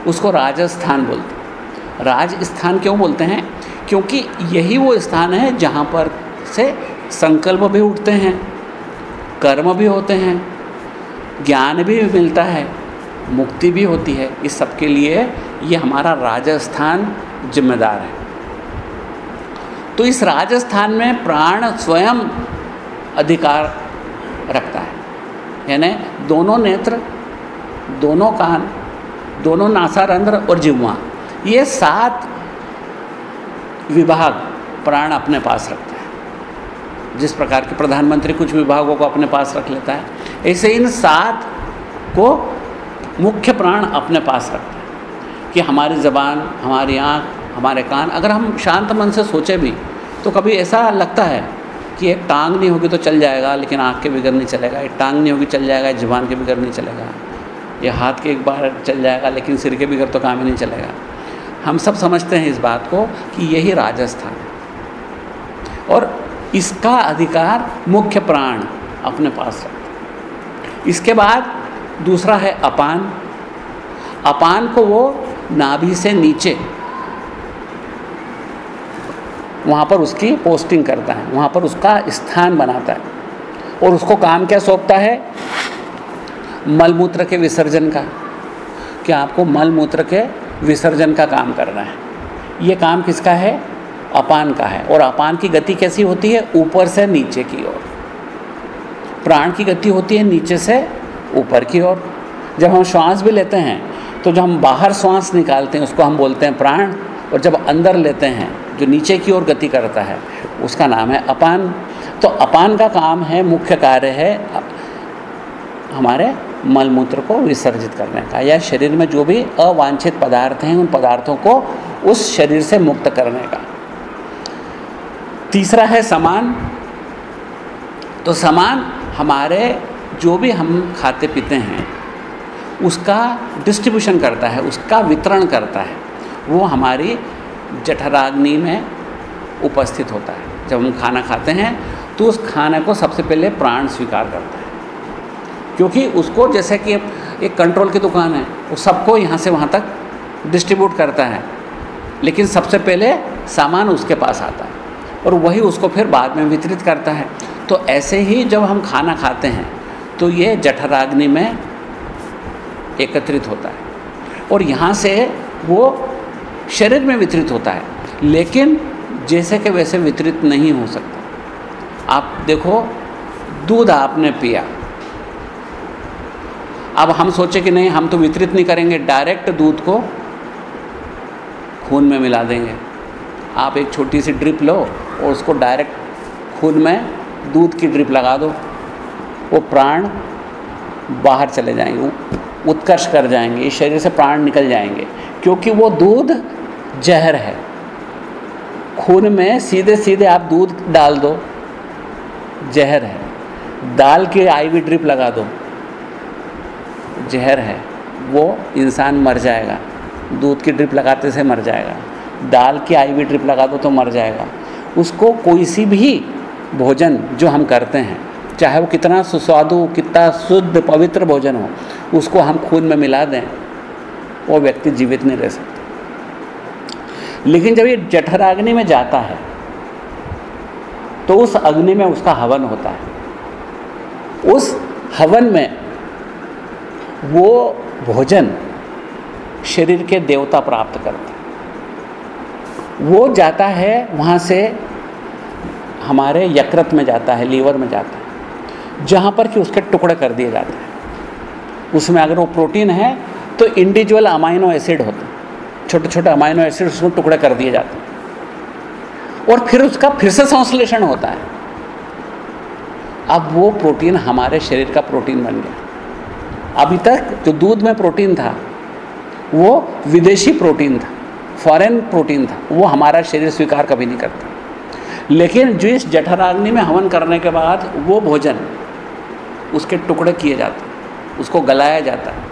S1: उसको राजस्थान बोलते हैं। राजस्थान क्यों बोलते हैं? क्योंकि यही वो स्थान है जहाँ पर से संकल्प भी उठते हैं, कर्म भी होते हैं ज्ञान भी मिलता है, मुक्ति भी होती है। इस सब के लिए ये हमारा राजस्थान जिम्मेदार है। तो इस राजस्थान में प्राण स्वयं अधिकार रखता है। यानी दोनों नेत्र, दोनों कान, दोनों नासारंध्र और जिह्वा, ये सात विभाग प्राण अपने पास रखते है। जिस प्रकार के प्रधानमंत्री कुछ विभागों को अपने पास रख लेता है, ऐसे इन सात को मुख्य प्राण अपने पास रखता है कि हमारी ज़बान, हमारी आँख, हमारे कान, अगर हम शांत मन से सोचें भी तो कभी ऐसा लगता है कि एक टांग नहीं होगी तो चल जाएगा, लेकिन आँख के बिगड़ नहीं चलेगा, एक टांग नहीं होगी चल जाएगा जबान के बिगड़ नहीं चलेगा, ये हाथ के एक बार चल जाएगा, लेकिन सिर के बिगड़ तो काम ही नहीं चलेगा। हम सब समझते हैं इस बात को कि यही राजस्थान और इसका अधिकार मुख्य प्राण अपने पास रखते इसके बाद दूसरा है अपान। अपान को वो नाभि से नीचे, वहाँ पर उसकी पोस्टिंग करता है, वहाँ पर उसका स्थान बनाता है और उसको काम क्या सौंपता है? मलमूत्र के विसर्जन का। कि आपको मलमूत्र के विसर्जन का काम करना है। ये काम किसका है? अपान का है। और अपान की गति कैसी होती है? ऊपर से नीचे की ओर। प्राण की गति होती है नीचे से ऊपर की ओर। जब हम श्वास भी लेते हैं तो जब हम बाहर श्वास निकालते हैं, उसको हम बोलते हैं प्राण। और जब अंदर लेते हैं, जो नीचे की ओर गति करता है, उसका नाम है अपान। तो अपान का काम है, मुख्य कार्य है, हमारे मलमूत्र को विसर्जित करने का। या शरीर में जो भी अवांछित पदार्थ हैं, उन पदार्थों को उस शरीर से मुक्त करने का। तीसरा है समान। तो समान हमारे जो भी हम खाते पीते हैं, उसका डिस्ट्रीब्यूशन करता है, उसका वितरण करता है, वो हमारी जठराग्नि में उपस्थित होता है। जब हम खाना खाते हैं तो उस खाने को सबसे पहले प्राण स्वीकार करता है। क्योंकि उसको जैसे कि एक कंट्रोल की दुकान है, वो सबको यहाँ से वहाँ तक डिस्ट्रीब्यूट करता है। लेकिन सबसे पहले सामान उसके पास आता है। और वही उसको फिर बाद में वितरित करता है। तो ऐसे ही जब हम खाना खाते हैं तो ये जठराग्नि में एकत्रित होता है। और यहाँ से वो शरीर में वितरित होता है, लेकिन जैसे कि वैसे वितरित नहीं हो सकता। आप देखो, दूध आपने पिया। अब हम सोचे कि नहीं, हम तो वितरित नहीं करेंगे, डायरेक्ट दूध को खून में मिला देंगे। आप एक छोटी सी ड्रिप लो और उसको डायरेक्ट खून में दूध की ड्रिप लगा दो। वो प्राण बाहर चले जाएँगे, उत्कर्ष कर जाएँगे, इस शरीर से प्राण निकल जाएँगे, क्योंकि वो दूध जहर है। खून में सीधे सीधे आप दूध डाल दो, जहर है। दाल की आईवी ड्रिप लगा दो, जहर है। वो इंसान मर जाएगा, दूध की ड्रिप लगाते से मर जाएगा। दाल की आईवी ड्रिप लगा दो तो मर जाएगा। उसको कोई सी भी भोजन जो हम करते हैं, चाहे वो कितना सुस्वादु, कितना शुद्ध, पवित्र भोजन हो, उसको हम खून में मिला दें, वो व्यक्ति जीवित नहीं रह सकता। लेकिन जब ये जठराग्नि में जाता है तो उस अग्नि में उसका हवन होता है। उस हवन में वो भोजन शरीर के देवता प्राप्त करते वो जाता है, वहाँ से हमारे यकृत में जाता है, लीवर में जाता है, जहाँ पर कि उसके टुकड़े कर दिए जाते हैं। उसमें अगर वो प्रोटीन है तो इंडिविजुअल अमाइनो एसिड होते हैं। छोटे छोटे अमाइनो एसिड उसमें टुकड़े कर दिए जाते हैं। और फिर उसका फिर से संश्लेषण होता है। अब वो प्रोटीन हमारे शरीर का प्रोटीन बन गया। अभी तक जो दूध में प्रोटीन था, वो विदेशी प्रोटीन था। फॉरेन प्रोटीन था, वो हमारा शरीर स्वीकार कभी नहीं करता। लेकिन जो इस जठराग्नि में हवन करने के बाद वो भोजन, उसके टुकड़े किए जाते, उसको गलाया जाता है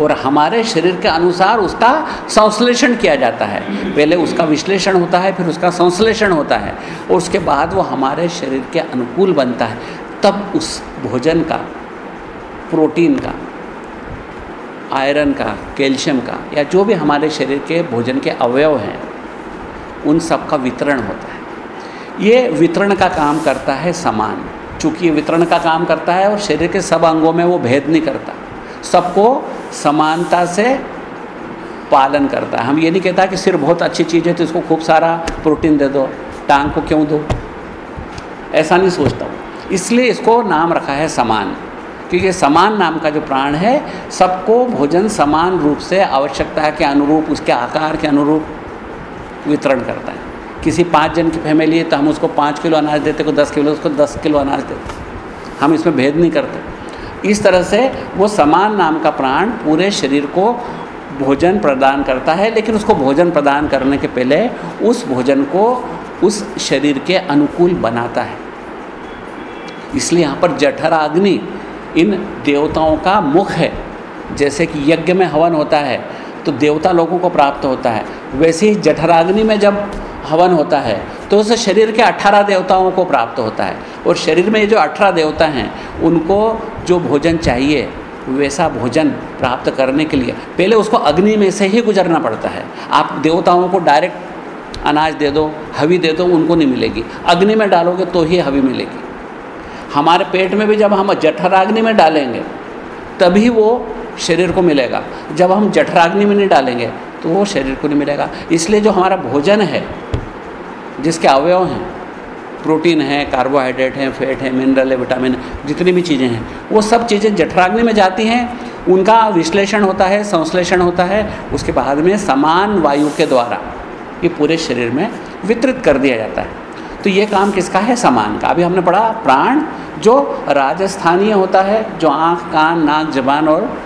S1: और हमारे शरीर के अनुसार उसका संश्लेषण किया जाता है। पहले उसका विश्लेषण होता है, फिर उसका संश्लेषण होता है और उसके बाद वो हमारे शरीर के अनुकूल बनता है। तब उस भोजन का, प्रोटीन का आयरन का, कैल्शियम का, या जो भी हमारे शरीर के भोजन के अवयव हैं, उन सब का वितरण होता है। ये वितरण का काम करता है समान। चूँकि वितरण का काम करता है और शरीर के सब अंगों में वो भेद नहीं करता, सबको समानता से पालन करता है। हम ये नहीं कहता कि सिर्फ़ बहुत अच्छी चीज़ है तो इसको खूब सारा प्रोटीन दे दो, टांग को क्यों दो? ऐसा नहीं सोचता हूँ। इसलिए इसको नाम रखा है समान। क्योंकि समान नाम का जो प्राण है, सबको भोजन समान रूप से आवश्यकता के अनुरूप, उसके आकार के अनुरूप वितरण करता है। किसी पाँच जन की फैमिली है तो हम उसको पाँच किलो अनाज देते को दस किलो, उसको दस किलो अनाज देते। हम इसमें भेद नहीं करते। इस तरह से वो समान नाम का प्राण पूरे शरीर को भोजन प्रदान करता है, लेकिन उसको भोजन प्रदान करने के पहले उस भोजन को उस शरीर के अनुकूल बनाता है। इसलिए यहाँ पर जठर जठराग्नि इन देवताओं का मुख है। जैसे कि यज्ञ में हवन होता है तो देवता लोगों को प्राप्त होता है। वैसे ही जठराग्नि में जब हवन होता है तो उस शरीर के अठारह देवताओं को प्राप्त होता है। और शरीर में ये जो अठारह देवता हैं, उनको जो भोजन चाहिए, वैसा भोजन प्राप्त करने के लिए पहले उसको अग्नि में से ही गुजरना पड़ता है। आप देवताओं को डायरेक्ट अनाज दे दो, हवी दे दो, उनको नहीं मिलेगी। अग्नि में डालोगे तो ही हवी मिलेगी। हमारे पेट में भी जब हम जठराग्नि में डालेंगे, तभी वो शरीर को मिलेगा। जब हम जठराग्नि में नहीं डालेंगे तो वो शरीर को नहीं मिलेगा। इसलिए जो हमारा भोजन है, जिसके अवयव हैं, प्रोटीन है कार्बोहाइड्रेट है फैट है मिनरल है विटामिन जितनी भी चीज़ें हैं, वो सब चीज़ें जठराग्नि में जाती हैं। उनका विश्लेषण होता है, संश्लेषण होता है, उसके बाद में समान वायु के द्वारा ये पूरे शरीर में वितरित कर दिया जाता है। तो ये काम किसका है? समान का। अभी हमने पढ़ा, प्राण जो राजस्थानीय होता है, जो आँख, कान, नाक, जबान और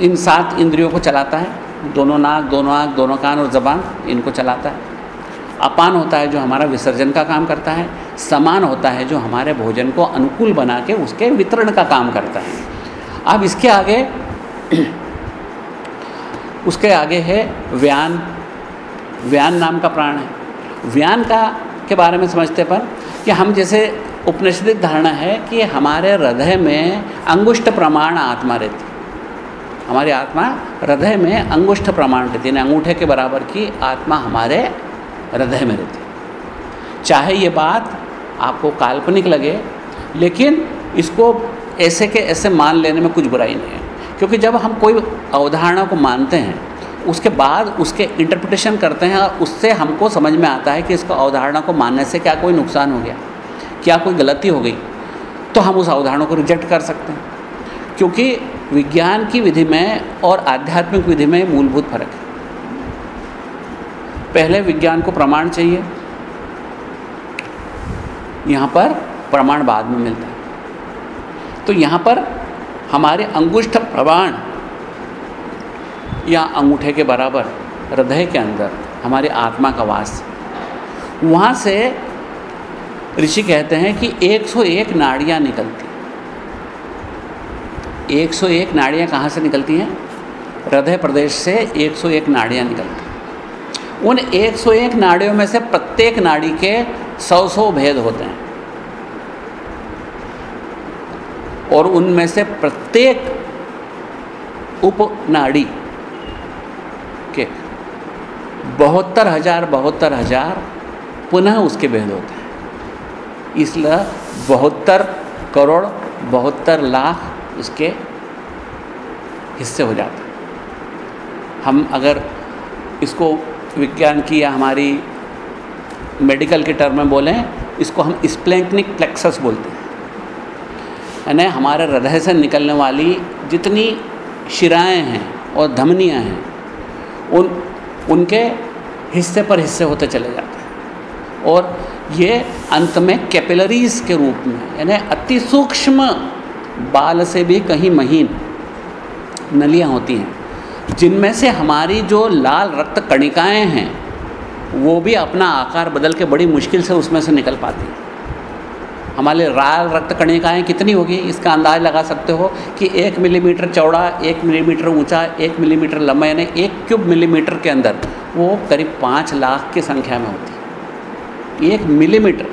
S1: इन सात इंद्रियों को चलाता है। दोनों नाक, दोनों आँख, दोनों कान और जबान इनको चलाता है। अपान होता है जो हमारा विसर्जन का काम करता है। समान होता है जो हमारे भोजन को अनुकूल बना के उसके वितरण का काम करता है। अब इसके आगे, उसके आगे है व्यान व्यान नाम का प्राण है। व्यान का के बारे में समझते पर कि हम जैसे उपनिषदिक धारणा है कि हमारे हृदय में अंगुष्ठ प्रमाण आत्मा रहती हमारी आत्मा हृदय में अंगुष्ठ प्रमाण रहती है। अंगूठे के बराबर की आत्मा हमारे हृदय में रहती चाहे ये बात आपको काल्पनिक लगे, लेकिन इसको ऐसे के ऐसे मान लेने में कुछ बुराई नहीं है। क्योंकि जब हम कोई अवधारणा को मानते हैं उसके बाद उसके इंटरप्रिटेशन करते हैं और उससे हमको समझ में आता है कि इसको अवधारणा को मानने से क्या कोई नुकसान हो गया, क्या कोई गलती हो गई। तो हम उस अवधारणा को रिजेक्ट कर सकते हैं। क्योंकि विज्ञान की विधि में और आध्यात्मिक विधि में मूलभूत फ़र्क है। पहले विज्ञान को प्रमाण चाहिए। यहाँ पर प्रमाण बाद में मिलता है। तो यहाँ पर हमारे अंगुष्ठ प्रमाण या अंगूठे के बराबर, हृदय के अंदर, हमारी आत्मा का वास। वहाँ से ऋषि कहते हैं कि 101 नाड़ियाँ निकलती। 101 नाड़ियाँ कहाँ से निकलती हैं? हृदय प्रदेश से 101 नाड़ियाँ निकलती। उन 101 नाड़ियों में से प्रत्येक नाड़ी के सौ सौ भेद होते हैं। और उनमें से प्रत्येक उपनाड़ी के बहत्तर हज़ार बहत्तर हज़ार पुनः उसके भेद होते हैं। इसलिए बहत्तर करोड़, बहत्तर लाख उसके हिस्से हो जाते हैं। हम अगर इसको विज्ञान की या हमारी मेडिकल के टर्म में बोलें, इसको हम स्प्लेंकनिक प्लेक्सस बोलते हैं। यानी हमारे हृदय से निकलने वाली जितनी शिराएँ हैं और धमनियाँ हैं उन, उनके हिस्से पर हिस्से होते चले जाते हैं। और ये अंत में कैपिलरीज के रूप में, यानी अति सूक्ष्म बाल से भी कहीं महीन नलियाँ होती हैं, जिनमें से हमारी जो लाल रक्त कणिकाएँ हैं, वो भी अपना आकार बदल के बड़ी मुश्किल से उसमें से निकल पाती हैं। हमारे लाल रक्त कणिकाएँ कितनी होगी, इसका अंदाज लगा सकते हो कि एक मिलीमीटर चौड़ा, एक मिलीमीटर ऊँचा, एक मिलीमीटर लंबा, यानी एक क्यूब मिलीमीटर के अंदर वो करीब पाँच लाख की संख्या में होती है। एक मिलीमीटर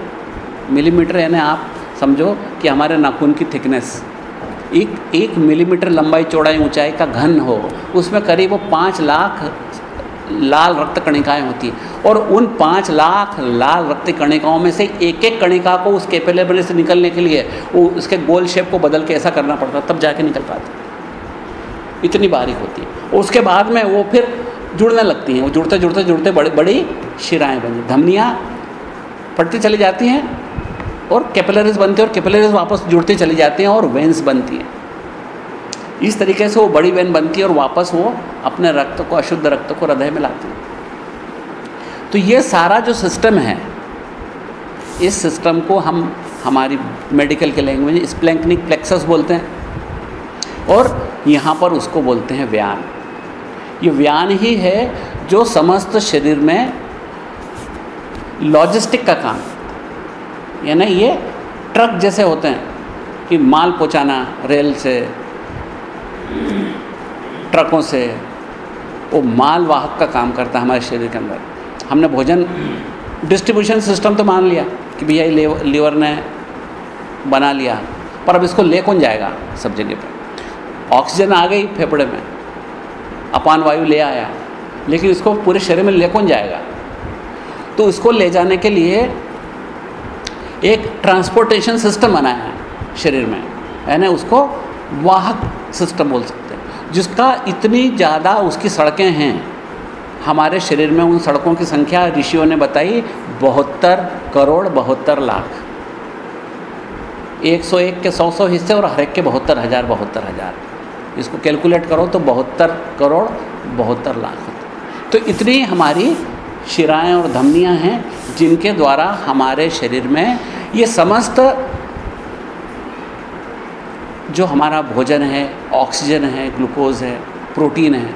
S1: मिलीमीटर यानी आप समझो कि हमारे नाखून की थिकनेस एक एक मिलीमीटर लंबाई, चौड़ाई, ऊंचाई का घन हो, उसमें करीब वो पाँच लाख लाल रक्त कणिकाएँ होती हैं। और उन पाँच लाख लाल रक्त कणिकाओं में से एक एक कणिका को उस कैपेलेबल से निकलने के लिए वो उसके गोल शेप को बदल के ऐसा करना पड़ता तब जाके निकल पाती। इतनी बारीक होती है। उसके बाद में वो फिर जुड़ने लगती हैं। वो जुड़ते जुड़ते जुड़ते बड़ी बड़ी शिराएँ बनी धमनियाँ फटती चली जाती हैं और कैपिलरीज बनती हैं और कैपिलरीज वापस जुड़ती चली जाती हैं और वेंस बनती हैं। इस तरीके से वो बड़ी वेन बनती है और वापस वो अपने रक्त को, अशुद्ध रक्त को हृदय में लाती है। तो ये सारा जो सिस्टम है, इस सिस्टम को हम हमारी मेडिकल के लैंग्वेज स्प्लैंकनिक प्लेक्सस बोलते हैं। और यहाँ पर उसको बोलते हैं व्यान। ये व्यान ही है जो समस्त शरीर में लॉजिस्टिक का काम, यानी ये ट्रक जैसे होते हैं कि माल पहुँचाना रेल से ट्रकों से। वो माल वाहक का काम करता है हमारे शरीर के अंदर। हमने भोजन डिस्ट्रीब्यूशन सिस्टम तो मान लिया कि भैया लीवर ने बना लिया, पर अब इसको ले कौन जाएगा सब जगह पे? ऑक्सीजन आ गई फेफड़े में, अपान वायु ले आया, लेकिन इसको पूरे शरीर में ले कौन जाएगा? तो इसको ले जाने के लिए एक ट्रांसपोर्टेशन सिस्टम बनाया है शरीर में, यानी उसको वाहक सिस्टम बोल सकते हैं। जिसका इतनी ज़्यादा उसकी सड़कें हैं। हमारे शरीर में उन सड़कों की संख्या ऋषियों ने बताई, बहत्तर करोड़ बहत्तर लाख। एक सौ एक के सौ सौ हिस्से और हर एक के बहत्तर हज़ार बहत्तर हज़ार। इसको कैलकुलेट करो तो बहत्तर करोड़ बहत्तर लाख तो इतनी हमारी शिराएँ और धमनियाँ हैं, जिनके द्वारा हमारे शरीर में ये समस्त जो हमारा भोजन है, ऑक्सीजन है, ग्लूकोज है, प्रोटीन है,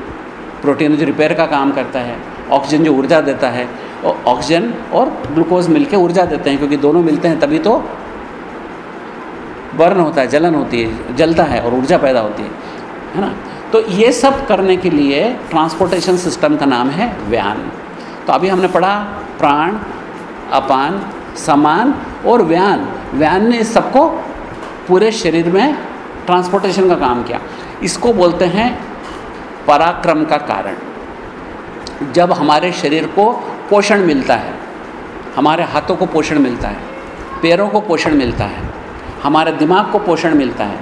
S1: प्रोटीन जो रिपेयर का काम करता है, ऑक्सीजन जो ऊर्जा देता है, और ऑक्सीजन और ग्लूकोज मिलके ऊर्जा देते हैं, क्योंकि दोनों मिलते हैं तभी तो बर्न होता है, जलन होती है, जलता है और ऊर्जा पैदा होती है है ना? तो ये सब करने के लिए ट्रांसपोर्टेशन सिस्टम का नाम है व्यान। तो अभी हमने पढ़ा, प्राण, अपान, समान और व्यान। व्यान ने सबको पूरे शरीर में ट्रांसपोर्टेशन का काम किया। इसको बोलते हैं पराक्रम का कारण। जब हमारे शरीर को पोषण मिलता है, हमारे हाथों को पोषण मिलता है, पैरों को पोषण मिलता है, हमारे दिमाग को पोषण मिलता है,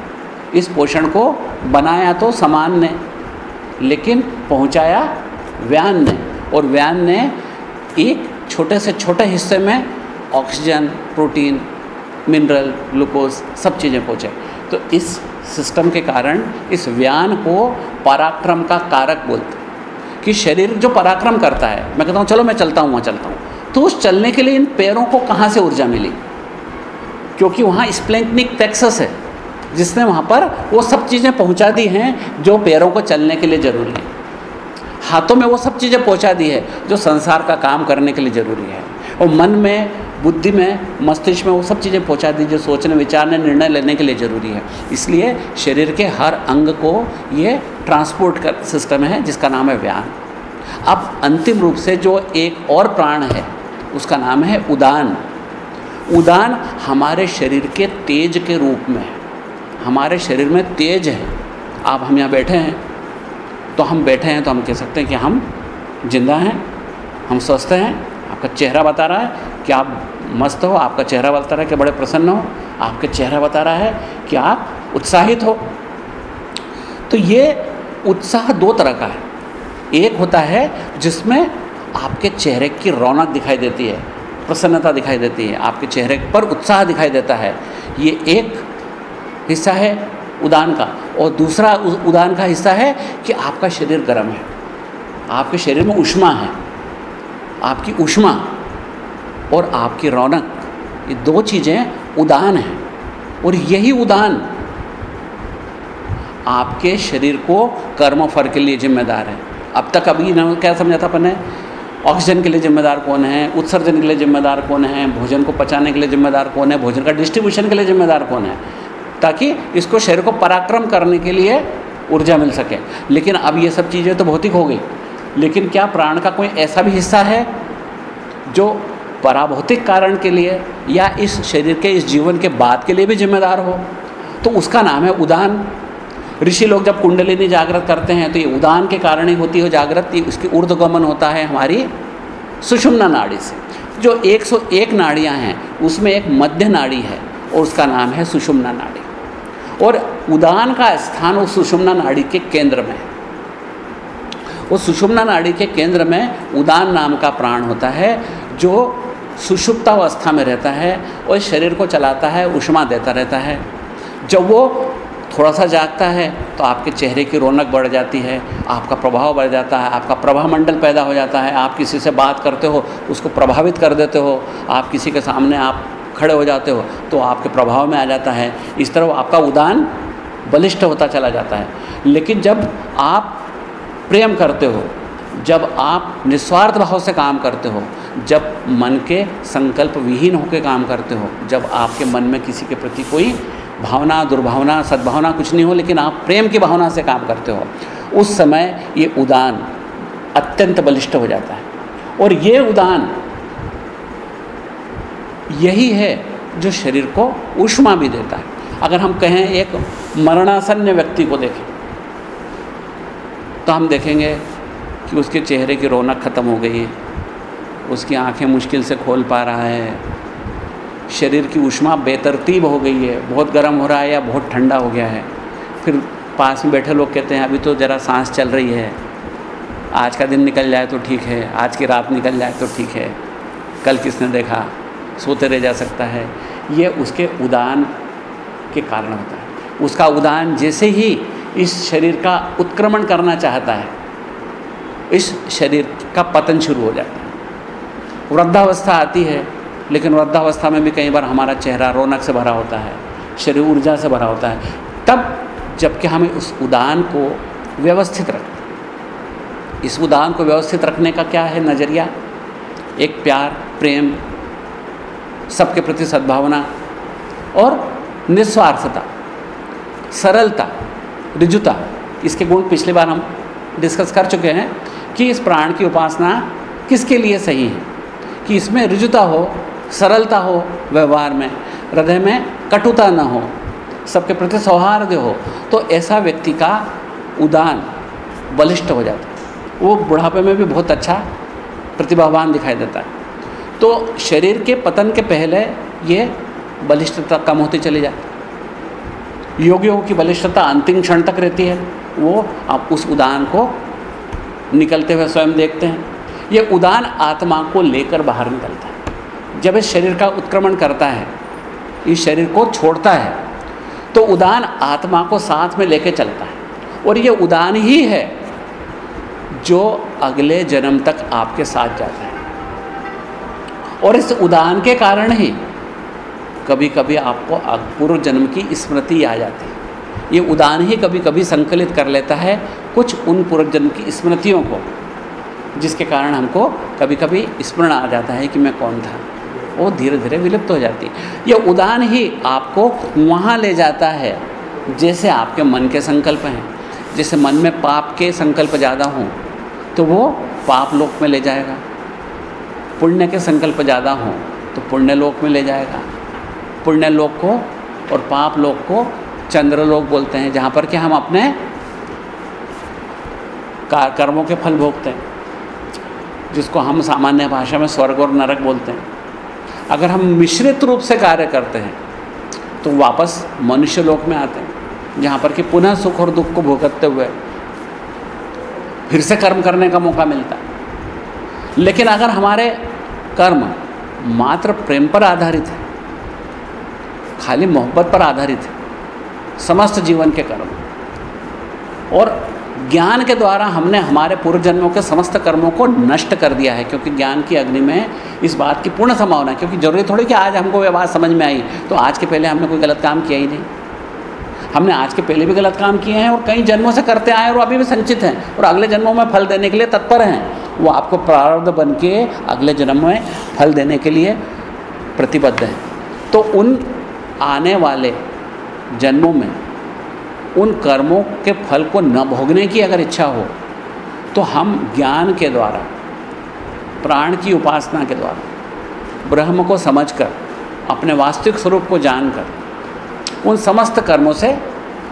S1: इस पोषण को बनाया तो समान ने, लेकिन पहुँचाया व्यान ने, और व्यान ने एक छोटे से छोटे हिस्से में ऑक्सीजन, प्रोटीन, मिनरल, ग्लूकोज सब चीज़ें पहुँचे तो इस सिस्टम के कारण इस व्यान को पराक्रम का कारक बोलते हैं। कि शरीर जो पराक्रम करता है, मैं कहता हूँ, चलो मैं चलता हूँ, वहाँ चलता हूँ। तो उस चलने के लिए इन पैरों को कहाँ से ऊर्जा मिली? क्योंकि वहाँ स्प्लेंटनिक टेक्सस है, जिसने वहाँ पर वो सब चीज़ें पहुँचा दी हैं जो पैरों को चलने के लिए ज़रूरी है। हाथों में वो सब चीज़ें पहुँचा दी है जो संसार का काम करने के लिए ज़रूरी है। और मन में बुद्धि में, मस्तिष्क में वो सब चीज़ें पहुँचा दी जो सोचने, विचारने, निर्णय लेने के लिए ज़रूरी है। इसलिए शरीर के हर अंग को ये ट्रांसपोर्ट कर सिस्टम है, जिसका नाम है व्यान अब अंतिम रूप से जो एक और प्राण है, उसका नाम है उदान। उदान हमारे शरीर के तेज के रूप में है। हमारे शरीर में तेज है। आप, हम यहाँ बैठे हैं। तो हम बैठे हैं तो हम कह सकते हैं कि हम ज़िंदा हैं, हम स्वस्थ हैं। आपका चेहरा बता रहा है कि आप मस्त हो, आपका चेहरा बता रहा है कि बड़े प्रसन्न हो। आपका चेहरा बता रहा है कि आप उत्साहित हो। तो ये उत्साह दो तरह का है। एक होता है जिसमें आपके चेहरे की रौनक दिखाई देती है, प्रसन्नता दिखाई देती है, आपके चेहरे पर उत्साह दिखाई देता है। ये एक हिस्सा है उदान का। और दूसरा उदान का हिस्सा है कि आपका शरीर गर्म है। आपके शरीर में उष्मा है। आपकी उष्मा और आपकी रौनक। ये दो चीज़ें उदान हैं और यही उदान आपके शरीर को कर्म फर के लिए जिम्मेदार है। अब तक अभी क्या समझा था अपन ऑक्सीजन के लिए जिम्मेदार कौन है? उत्सर्जन के लिए जिम्मेदार कौन है? भोजन को पचाने के लिए जिम्मेदार कौन है? भोजन का डिस्ट्रीब्यूशन के लिए जिम्मेदार कौन है? ताकि इसको शरीर को पराक्रम करने के लिए ऊर्जा मिल सके। लेकिन अब ये सब चीज़ें तो भौतिक हो गई। लेकिन क्या प्राण का कोई ऐसा भी हिस्सा है जो पराभौतिक कारण के लिए या इस शरीर के, इस जीवन के बाद के लिए भी जिम्मेदार हो। तो उसका नाम है उदान। ऋषि लोग जब कुंडलिनी जागृत करते हैं तो ये उदान के कारण ही होती है, जागृत उसकी ऊर्ध्वगमन होता है हमारी सुषुम्ना नाड़ी से। जो 101 नाड़ियाँ हैं, उसमें एक मध्य नाड़ी है और उसका नाम है सुषुम्ना नाड़ी। और उदान का स्थान उस सुषुम्ना नाड़ी के केंद्र में है। उस सुषुम्ना नाड़ी के केंद्र में उदान नाम का प्राण होता है, जो सुषुप्तावस्था में रहता है, और शरीर को चलाता है, उष्मा देता रहता है। जब वो थोड़ा सा जागता है तो आपके चेहरे की रौनक बढ़ जाती है, आपका प्रभाव बढ़ जाता है, आपका प्रभाव मंडल पैदा हो जाता है। आप किसी से बात करते हो, उसको प्रभावित कर देते हो, आप किसी के सामने आप खड़े हो जाते हो तो आपके प्रभाव में आ जाता है। इस तरह आपका उदान बलिष्ठ होता चला जाता है। लेकिन जब आप प्रेम करते हो जब आप निस्वार्थ भाव से काम करते हो, जब मन के संकल्प विहीन होकर काम करते हो, जब आपके मन में किसी के प्रति कोई भावना, दुर्भावना, सद्भावना कुछ नहीं हो, लेकिन आप प्रेम की भावना से काम करते हो, उस समय ये उदान अत्यंत बलिष्ठ हो जाता है। और ये उदान यही है जो शरीर को ऊष्मा भी देता है। अगर हम कहें एक मरणासन्न व्यक्ति को देखें तो हम देखेंगे कि उसके चेहरे की रौनक ख़त्म हो गई है। उसकी आँखें मुश्किल से खोल पा रहा है। शरीर की उष्मा बेतरतीब हो गई है। बहुत गर्म हो रहा है या बहुत ठंडा हो गया है। फिर पास में बैठे लोग कहते हैं, अभी तो ज़रा सांस चल रही है। आज का दिन निकल जाए तो ठीक है। आज की रात निकल जाए तो ठीक है। कल किसने देखा? सोते रह जा सकता है। ये उसके उदान के कारण होता है। उसका उदान जैसे ही इस शरीर का उत्क्रमण करना चाहता है इस शरीर का पतन शुरू हो जाता है। वृद्धावस्था आती है, लेकिन वृद्धावस्था में भी कई बार हमारा चेहरा रौनक से भरा होता है, शरीर ऊर्जा से भरा होता है। तब जबकि हमें उस उदान को व्यवस्थित रख, इस उदान को व्यवस्थित रखने का क्या है नज़रिया? एक प्यार, प्रेम, सबके प्रति सद्भावना और निस्वार्थता, सरलता, रिजुता। इसके गुण पिछली बार हम डिस्कस कर चुके हैं। कि इस प्राण की उपासना किसके लिए सही है? कि इसमें रिजुता हो, सरलता हो व्यवहार में, हृदय में कटुता न हो, सबके प्रति सौहार्द हो तो ऐसा व्यक्ति का उदान बलिष्ठ हो जाता है। वो बुढ़ापे में भी बहुत अच्छा प्रतिभावान दिखाई देता है। तो शरीर के पतन के पहले ये बलिष्ठता कम होती चली जाती योगियों की बलिष्ठता अंतिम क्षण तक रहती है। वो आप उस उदान को निकलते हुए स्वयं देखते हैं। ये उदान आत्मा को लेकर बाहर निकलता है। जब इस शरीर का उत्क्रमण करता है, इस शरीर को छोड़ता है तो उदान आत्मा को साथ में लेके चलता है। और ये उदान ही है जो अगले जन्म तक आपके साथ जाता है। और इस उदान के कारण ही कभी कभी आपको पूर्व जन्म की स्मृति आ जाती है। ये उदान ही कभी कभी संकलित कर लेता है कुछ उन पूर्व जन्म की स्मृतियों को, जिसके कारण हमको कभी कभी स्मरण आ जाता है कि मैं कौन था। वो धीरे धीरे विलुप्त हो जाती है। ये उदान ही आपको वहाँ ले जाता है, जैसे आपके मन के संकल्प हैं। जैसे मन में पाप के संकल्प ज़्यादा हों तो वो पाप लोक में ले जाएगा। पुण्य के संकल्प ज़्यादा हों तो पुण्य लोक में ले जाएगा। पुण्य लोक को और पाप लोक को चंद्रलोक बोलते हैं, जहाँ पर कि हम अपने कर्मों के फल भोगते हैं, जिसको हम सामान्य भाषा में स्वर्ग और नरक बोलते हैं। अगर हम मिश्रित रूप से कार्य करते हैं तो वापस मनुष्य लोक में आते हैं, जहाँ पर कि पुनः सुख और दुख को भुगतते हुए फिर से कर्म करने का मौका मिलता है। लेकिन अगर हमारे कर्म मात्र प्रेम पर आधारित है, खाली मोहब्बत पर आधारित है समस्त जीवन के कर्म। और ज्ञान के द्वारा हमने हमारे पूर्व जन्मों के समस्त कर्मों को नष्ट कर दिया है, क्योंकि ज्ञान की अग्नि में इस बात की पूर्ण संभावना है, क्योंकि ज़रूरी थोड़ी कि आज हमको ये बात समझ में आई तो आज के पहले हमने कोई गलत काम किया ही नहीं। हमने आज के पहले भी गलत काम किए हैं और कई जन्मों से करते आए और अभी भी संचित हैं, और अगले जन्मों में फल देने के लिए तत्पर हैं। वो आपको प्रारब्ध बन के अगले जन्म में फल देने के लिए प्रतिबद्ध हैं। तो उन आने वाले जन्मों में उन कर्मों के फल को न भोगने की अगर इच्छा हो तो हम ज्ञान के द्वारा, प्राण की उपासना के द्वारा, ब्रह्म को समझकर, अपने वास्तविक स्वरूप को जानकर, उन समस्त कर्मों से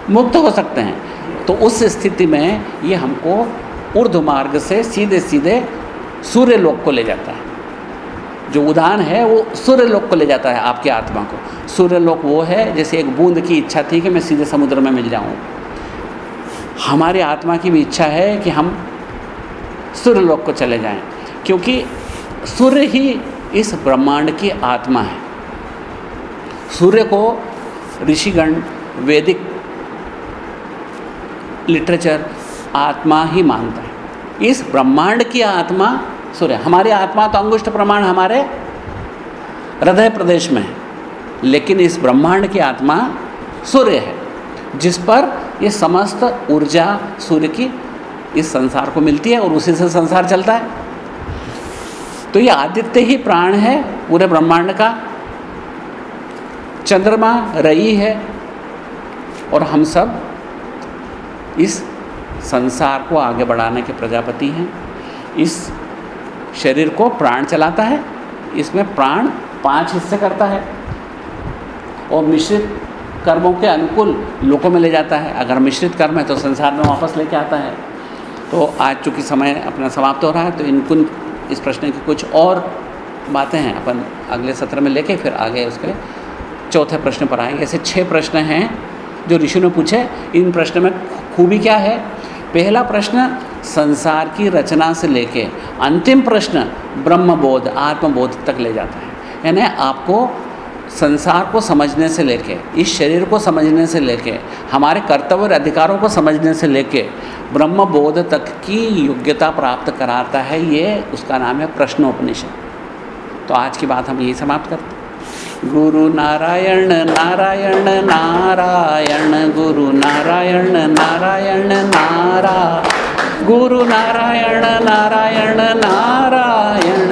S1: मुक्त हो सकते हैं। तो उस स्थिति में ये हमको ऊर्ध्व मार्ग से सीधे सीधे सूर्य लोक को ले जाता है। जो उदान है, वो सूर्य लोक को ले जाता है आपकी आत्मा को। सूर्य लोक वो है, जैसे एक बूंद की इच्छा थी कि मैं सीधे समुद्र में मिल जाऊँ। हमारी आत्मा की भी इच्छा है कि हम सूर्य लोक को चले जाएँ, क्योंकि सूर्य ही इस ब्रह्मांड की आत्मा है। सूर्य को ऋषिगण, वैदिक लिटरेचर आत्मा ही मानता है। इस ब्रह्मांड की आत्मा सूर्य, हमारी आत्मा तो अंगुष्ठ प्रमाण हमारे हृदय प्रदेश में है। लेकिन इस ब्रह्मांड की आत्मा सूर्य है, जिस पर ये समस्त ऊर्जा सूर्य की इस संसार को मिलती है और उसी से संसार चलता है। तो ये आदित्य ही प्राण है पूरे ब्रह्मांड का। चंद्रमा, रई है और हम सब इस संसार को आगे बढ़ाने के प्रजापति हैं। इस शरीर को प्राण चलाता है, इसमें प्राण पाँच हिस्से करता है और मिश्रित कर्मों के अनुकूल लोगों में ले जाता है। अगर मिश्रित कर्म है तो संसार में वापस लेके आता है। तो आज चूँकि समय अपना समाप्त हो रहा है तो इनको इस प्रश्न की कुछ और बातें हैं। अपन अगले सत्र में लेके फिर आगे उसके चौथे प्रश्न पर आएँगे। ऐसे छः प्रश्न हैं जो ऋषि ने पूछे। इन प्रश्न में खूबी क्या है? पहला प्रश्न संसार की रचना से लेके अंतिम प्रश्न ब्रह्मबोध, आत्मबोध तक ले जाता है। यानी आपको संसार को समझने से लेके, इस शरीर को समझने से लेके, हमारे कर्तव्य और अधिकारों को समझने से लेके ब्रह्म बोध तक की योग्यता प्राप्त कराता है, ये उसका नाम है प्रश्नोपनिषद। तो आज की बात हम यही समाप्त करते गुरु नारायण नारायण नारायण, गुरु नारायण नारायण, नारा गुरु नारायण नारायण नारायण।